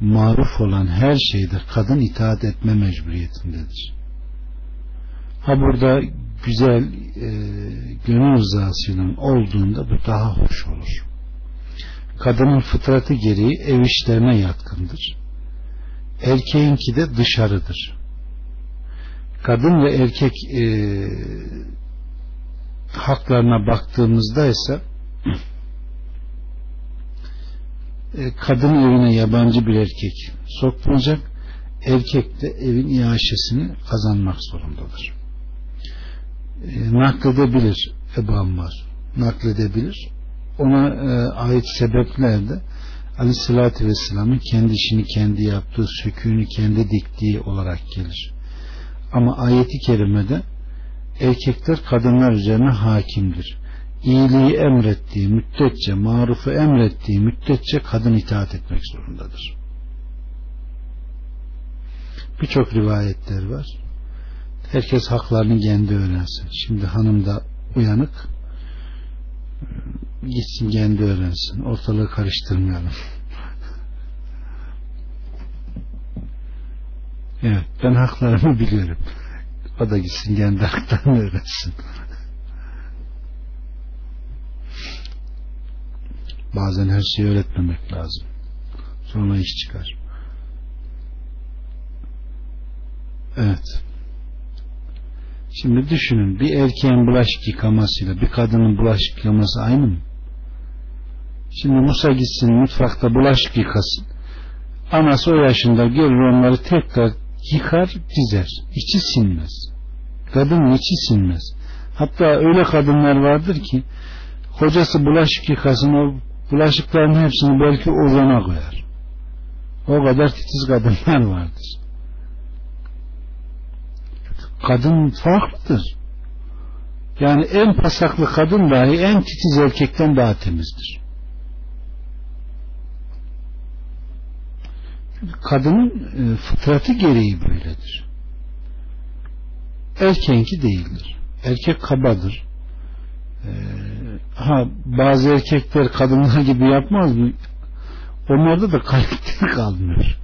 maruf olan her şeyde kadın itaat etme mecburiyetindedir. Ha burada güzel e, gönül rızasıyla olduğunda bu daha hoş olur. Kadının fıtratı gereği ev işlerine yatkındır. Erkeğinki de dışarıdır. Kadın ve erkek e, haklarına baktığımızda ise e, kadın evine yabancı bir erkek sokmayacak. Erkek de evin iaşesini kazanmak zorundadır. E, nakledebilir Ebu Ammar. Nakledebilir. Ona e, ait sebepler de Aleyhisselatü Vesselam'ın kendi işini kendi yaptığı, söküğünü kendi diktiği olarak gelir. Ama ayeti kerimede erkekler kadınlar üzerine hakimdir. İyiliği emrettiği müddetçe, marufu emrettiği müddetçe kadın itaat etmek zorundadır. Birçok rivayetler var. Herkes haklarını kendi öğrensin. Şimdi hanım da uyanık gitsin kendi öğrensin. Ortalığı karıştırmayalım. Evet ben haklarımı biliyorum. O da gitsin kendi haklarını öğrensin. Bazen her şeyi öğretmemek lazım. Sonra iş çıkar. Evet. Şimdi düşünün bir erkeğin bulaşık yıkamasıyla bir kadının bulaşık yıkaması aynı mı? Şimdi Musa gitsin mutfakta bulaşık yıkasın. Anası o yaşında gelir onları tekrar yıkar dizer. İçi sinmez. Kadının içi sinmez. Hatta öyle kadınlar vardır ki kocası bulaşık yıkasın o bulaşıkların hepsini belki ozana koyar. O kadar titiz kadınlar vardır. Kadın farklıdır. Yani en pasaklı kadın dahi en titiz erkekten daha temizdir. Kadının e, fıtratı gereği böyledir. Erkenki değildir. Erkek kabadır. E, ha bazı erkekler kadınlar gibi yapmaz mı? Onlarda da karakter kalmıyor.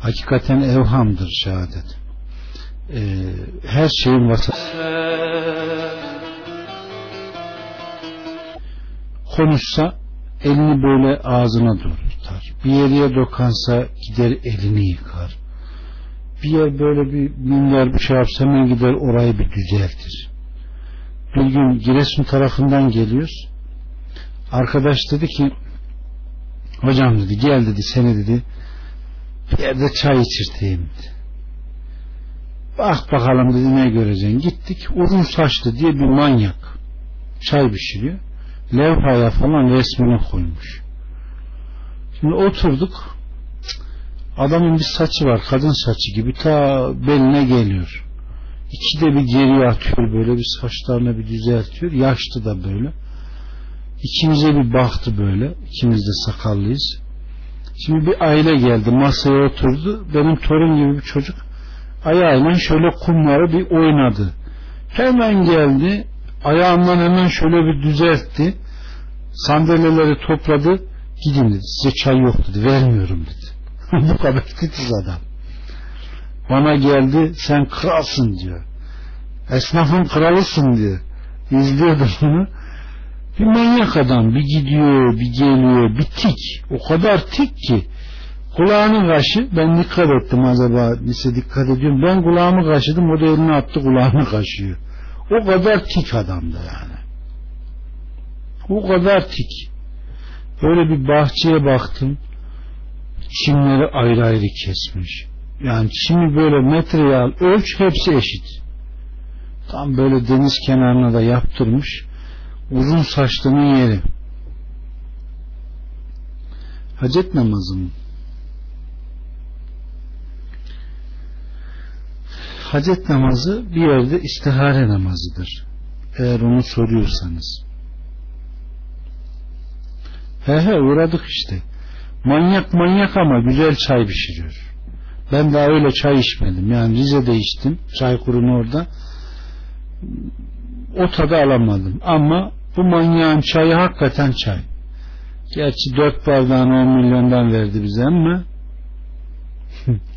Hakikaten evhamdır şehadet. Ee, her şeyin vasatı konuşsa elini böyle ağzına doğru tutar. Bir yere dokansa gider elini yıkar. Bir yer böyle bir minder bir şey yapsa hemen gider orayı bir düzeltir. Bir gün Giresun tarafından geliyoruz. Arkadaş dedi ki hocam dedi gel dedi seni dedi bir yerde çay içirteyim dedi. Bak bakalım dedi ne göreceksin. Gittik uzun saçlı diye bir manyak çay pişiriyor levhaya falan resmini koymuş. Şimdi oturduk. Adamın bir saçı var kadın saçı gibi ta beline geliyor. İki de bir geriye atıyor böyle bir saçlarını bir düzeltiyor. Yaşlı da böyle. İkimize bir baktı böyle. İkimiz de sakallıyız. Şimdi bir aile geldi masaya oturdu. Benim torun gibi bir çocuk ayağıyla şöyle kumları bir oynadı. Hemen geldi ayağından hemen şöyle bir düzeltti sandalyeleri topladı. Gidin dedi size çay yok dedi vermiyorum dedi. Bu kadar titiz adam. Bana geldi sen kralsın diyor. Esnafın kralısın diyor. İzliyordum bunu Bir manyak adam bir gidiyor bir geliyor bir tik. O kadar tik ki. Kulağının kaşı ben dikkat ettim acaba lise dikkat ediyorum. Ben kulağımı kaşıdım o da elini attı kulağını kaşıyor o kadar tik adamdı yani. O kadar tik. Böyle bir bahçeye baktım. Çimleri ayrı ayrı kesmiş. Yani çimi böyle metreye al ölç hepsi eşit. Tam böyle deniz kenarına da yaptırmış. Uzun saçlının yeri. Hacet namazı hacet namazı bir yerde istihare namazıdır. Eğer onu soruyorsanız. He he uğradık işte. Manyak manyak ama güzel çay pişiriyor. Ben daha öyle çay içmedim. Yani Rize'de içtim. Çay kurunu orada. O tadı alamadım. Ama bu manyağın çayı hakikaten çay. Gerçi dört bardağını on milyondan verdi bize ama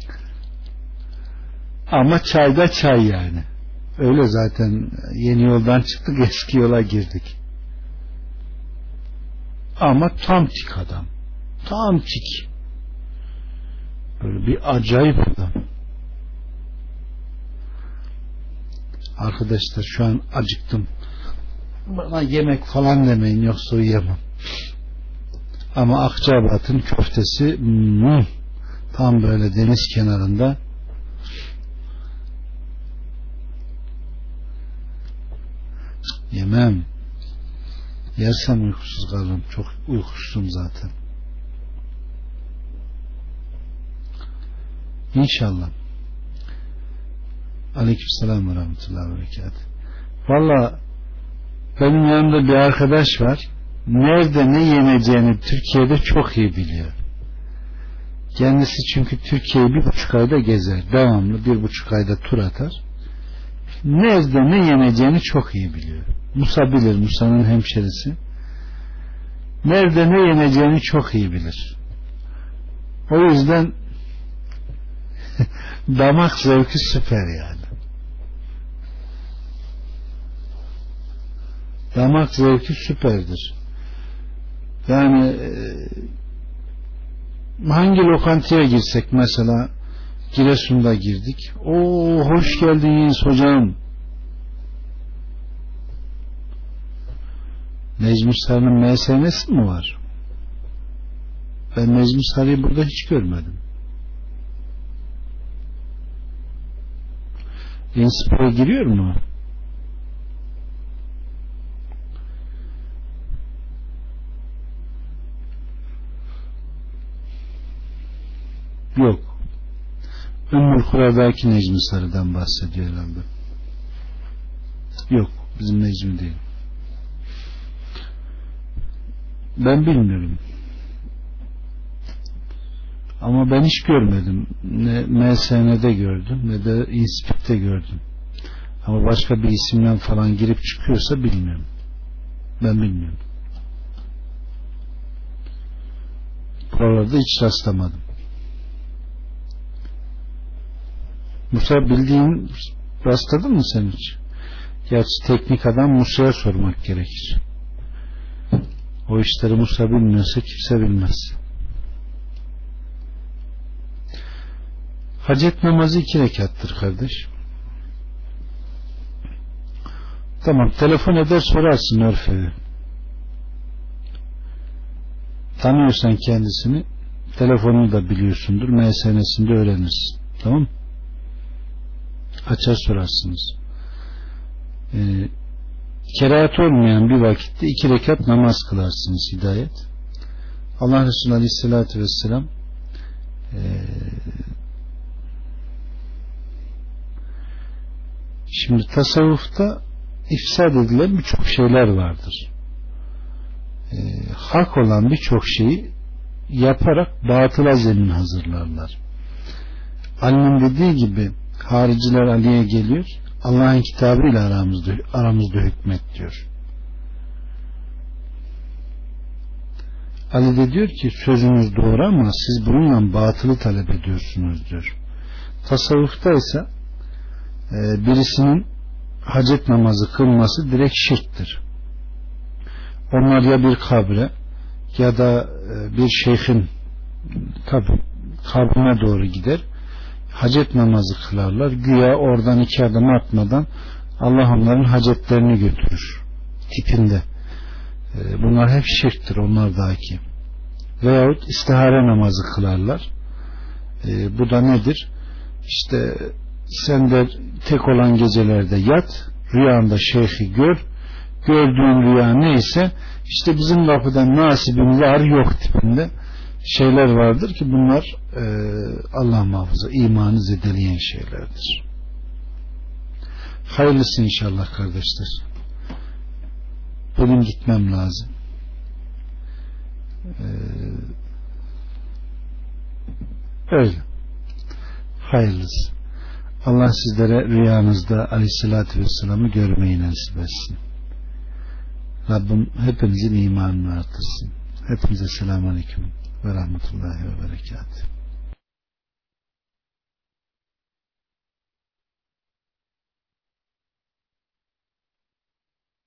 ama çay da çay yani. Öyle zaten. Yeni yoldan çıktık eski yola girdik. Ama tam tik adam. Tam tik böyle bir acayip adam. Arkadaşlar şu an acıktım. Bana yemek falan demeyin yoksa uyuyamam. Ama Akçabat'ın köftesi mm, tam böyle deniz kenarında yemem yersem uykusuz kalırım çok uykusuzum zaten İnşallah. Aleykümselam ve rahmetullahi ve berekat. Valla benim yanımda bir arkadaş var. Nerede ne yeneceğini Türkiye'de çok iyi biliyor. Kendisi çünkü Türkiye'yi bir buçuk ayda gezer. Devamlı bir buçuk ayda tur atar. Nerede ne yeneceğini çok iyi biliyor. Musa bilir. Musa'nın hemşerisi. Nerede ne yeneceğini çok iyi bilir. O yüzden damak zevki süper yani. Damak zevki süperdir. Yani e, hangi lokantaya girsek mesela Giresun'da girdik. O hoş geldiniz hocam. Necmi Sarı'nın MSN'si mi var? Ben Necmi Sarı'yı burada hiç görmedim. Inspire giriyor mu? Yok. Ümmül Kura'daki Necmi Sarı'dan bahsediyor herhalde. Yok. Bizim Necmi değil. Ben bilmiyorum. Ama ben hiç görmedim. Ne MSN'de gördüm ne de İnspik'te gördüm. Ama başka bir isimden falan girip çıkıyorsa bilmiyorum. Ben bilmiyorum. Buralarda hiç rastlamadım. Musa bildiğin rastladın mı sen hiç? Gerçi teknik adam Musa'ya sormak gerekir. O işleri Musa bilmiyorsa kimse bilmez. Hacet namazı iki rekattır kardeş. Tamam telefon eder sorarsın Örfe'ye. Tanıyorsan kendisini telefonunu da biliyorsundur. MSN'sinde öğrenirsin. Tamam Açar sorarsınız. Ee, kerahat olmayan bir vakitte iki rekat namaz kılarsınız hidayet. Allah Resulü Aleyhisselatü Vesselam eee Şimdi tasavvufta ifsad edilen birçok şeyler vardır. E, hak olan birçok şeyi yaparak batıla zemin hazırlarlar. Ali'nin dediği gibi hariciler Ali'ye geliyor Allah'ın kitabıyla aramızda, aramızda hükmet diyor. Ali de diyor ki sözünüz doğru ama siz bununla batılı talep ediyorsunuz diyor. Tasavvufta ise e, birisinin hacet namazı kılması direkt şirktir. onlar ya bir kabre ya da e, bir şeyhin tabi kabrine doğru gider hacet namazı kılarlar. Güya oradan iki adım atmadan Allah onların hacetlerini götürür tipinde. E, bunlar hep şirktir onlardaki veyahut istihare namazı kılarlar. E, bu da nedir? İşte sen de tek olan gecelerde yat rüyanda şeyhi gör. Gördüğün rüya neyse işte bizim kapıdan nasibim var yok tipinde şeyler vardır ki bunlar e, Allah muhafaza imanı zedeleyen şeylerdir. Hayırlısı inşallah kardeşler. Benim gitmem lazım. Ee, öyle. Hayırlısı. Allah sizlere rüyanızda aleyhissalatü vesselam'ı görmeyi nasip etsin. Rabbim hepinizin imanını artırsın. Hepinize selamun aleyküm ve rahmetullahi ve berekatuhu.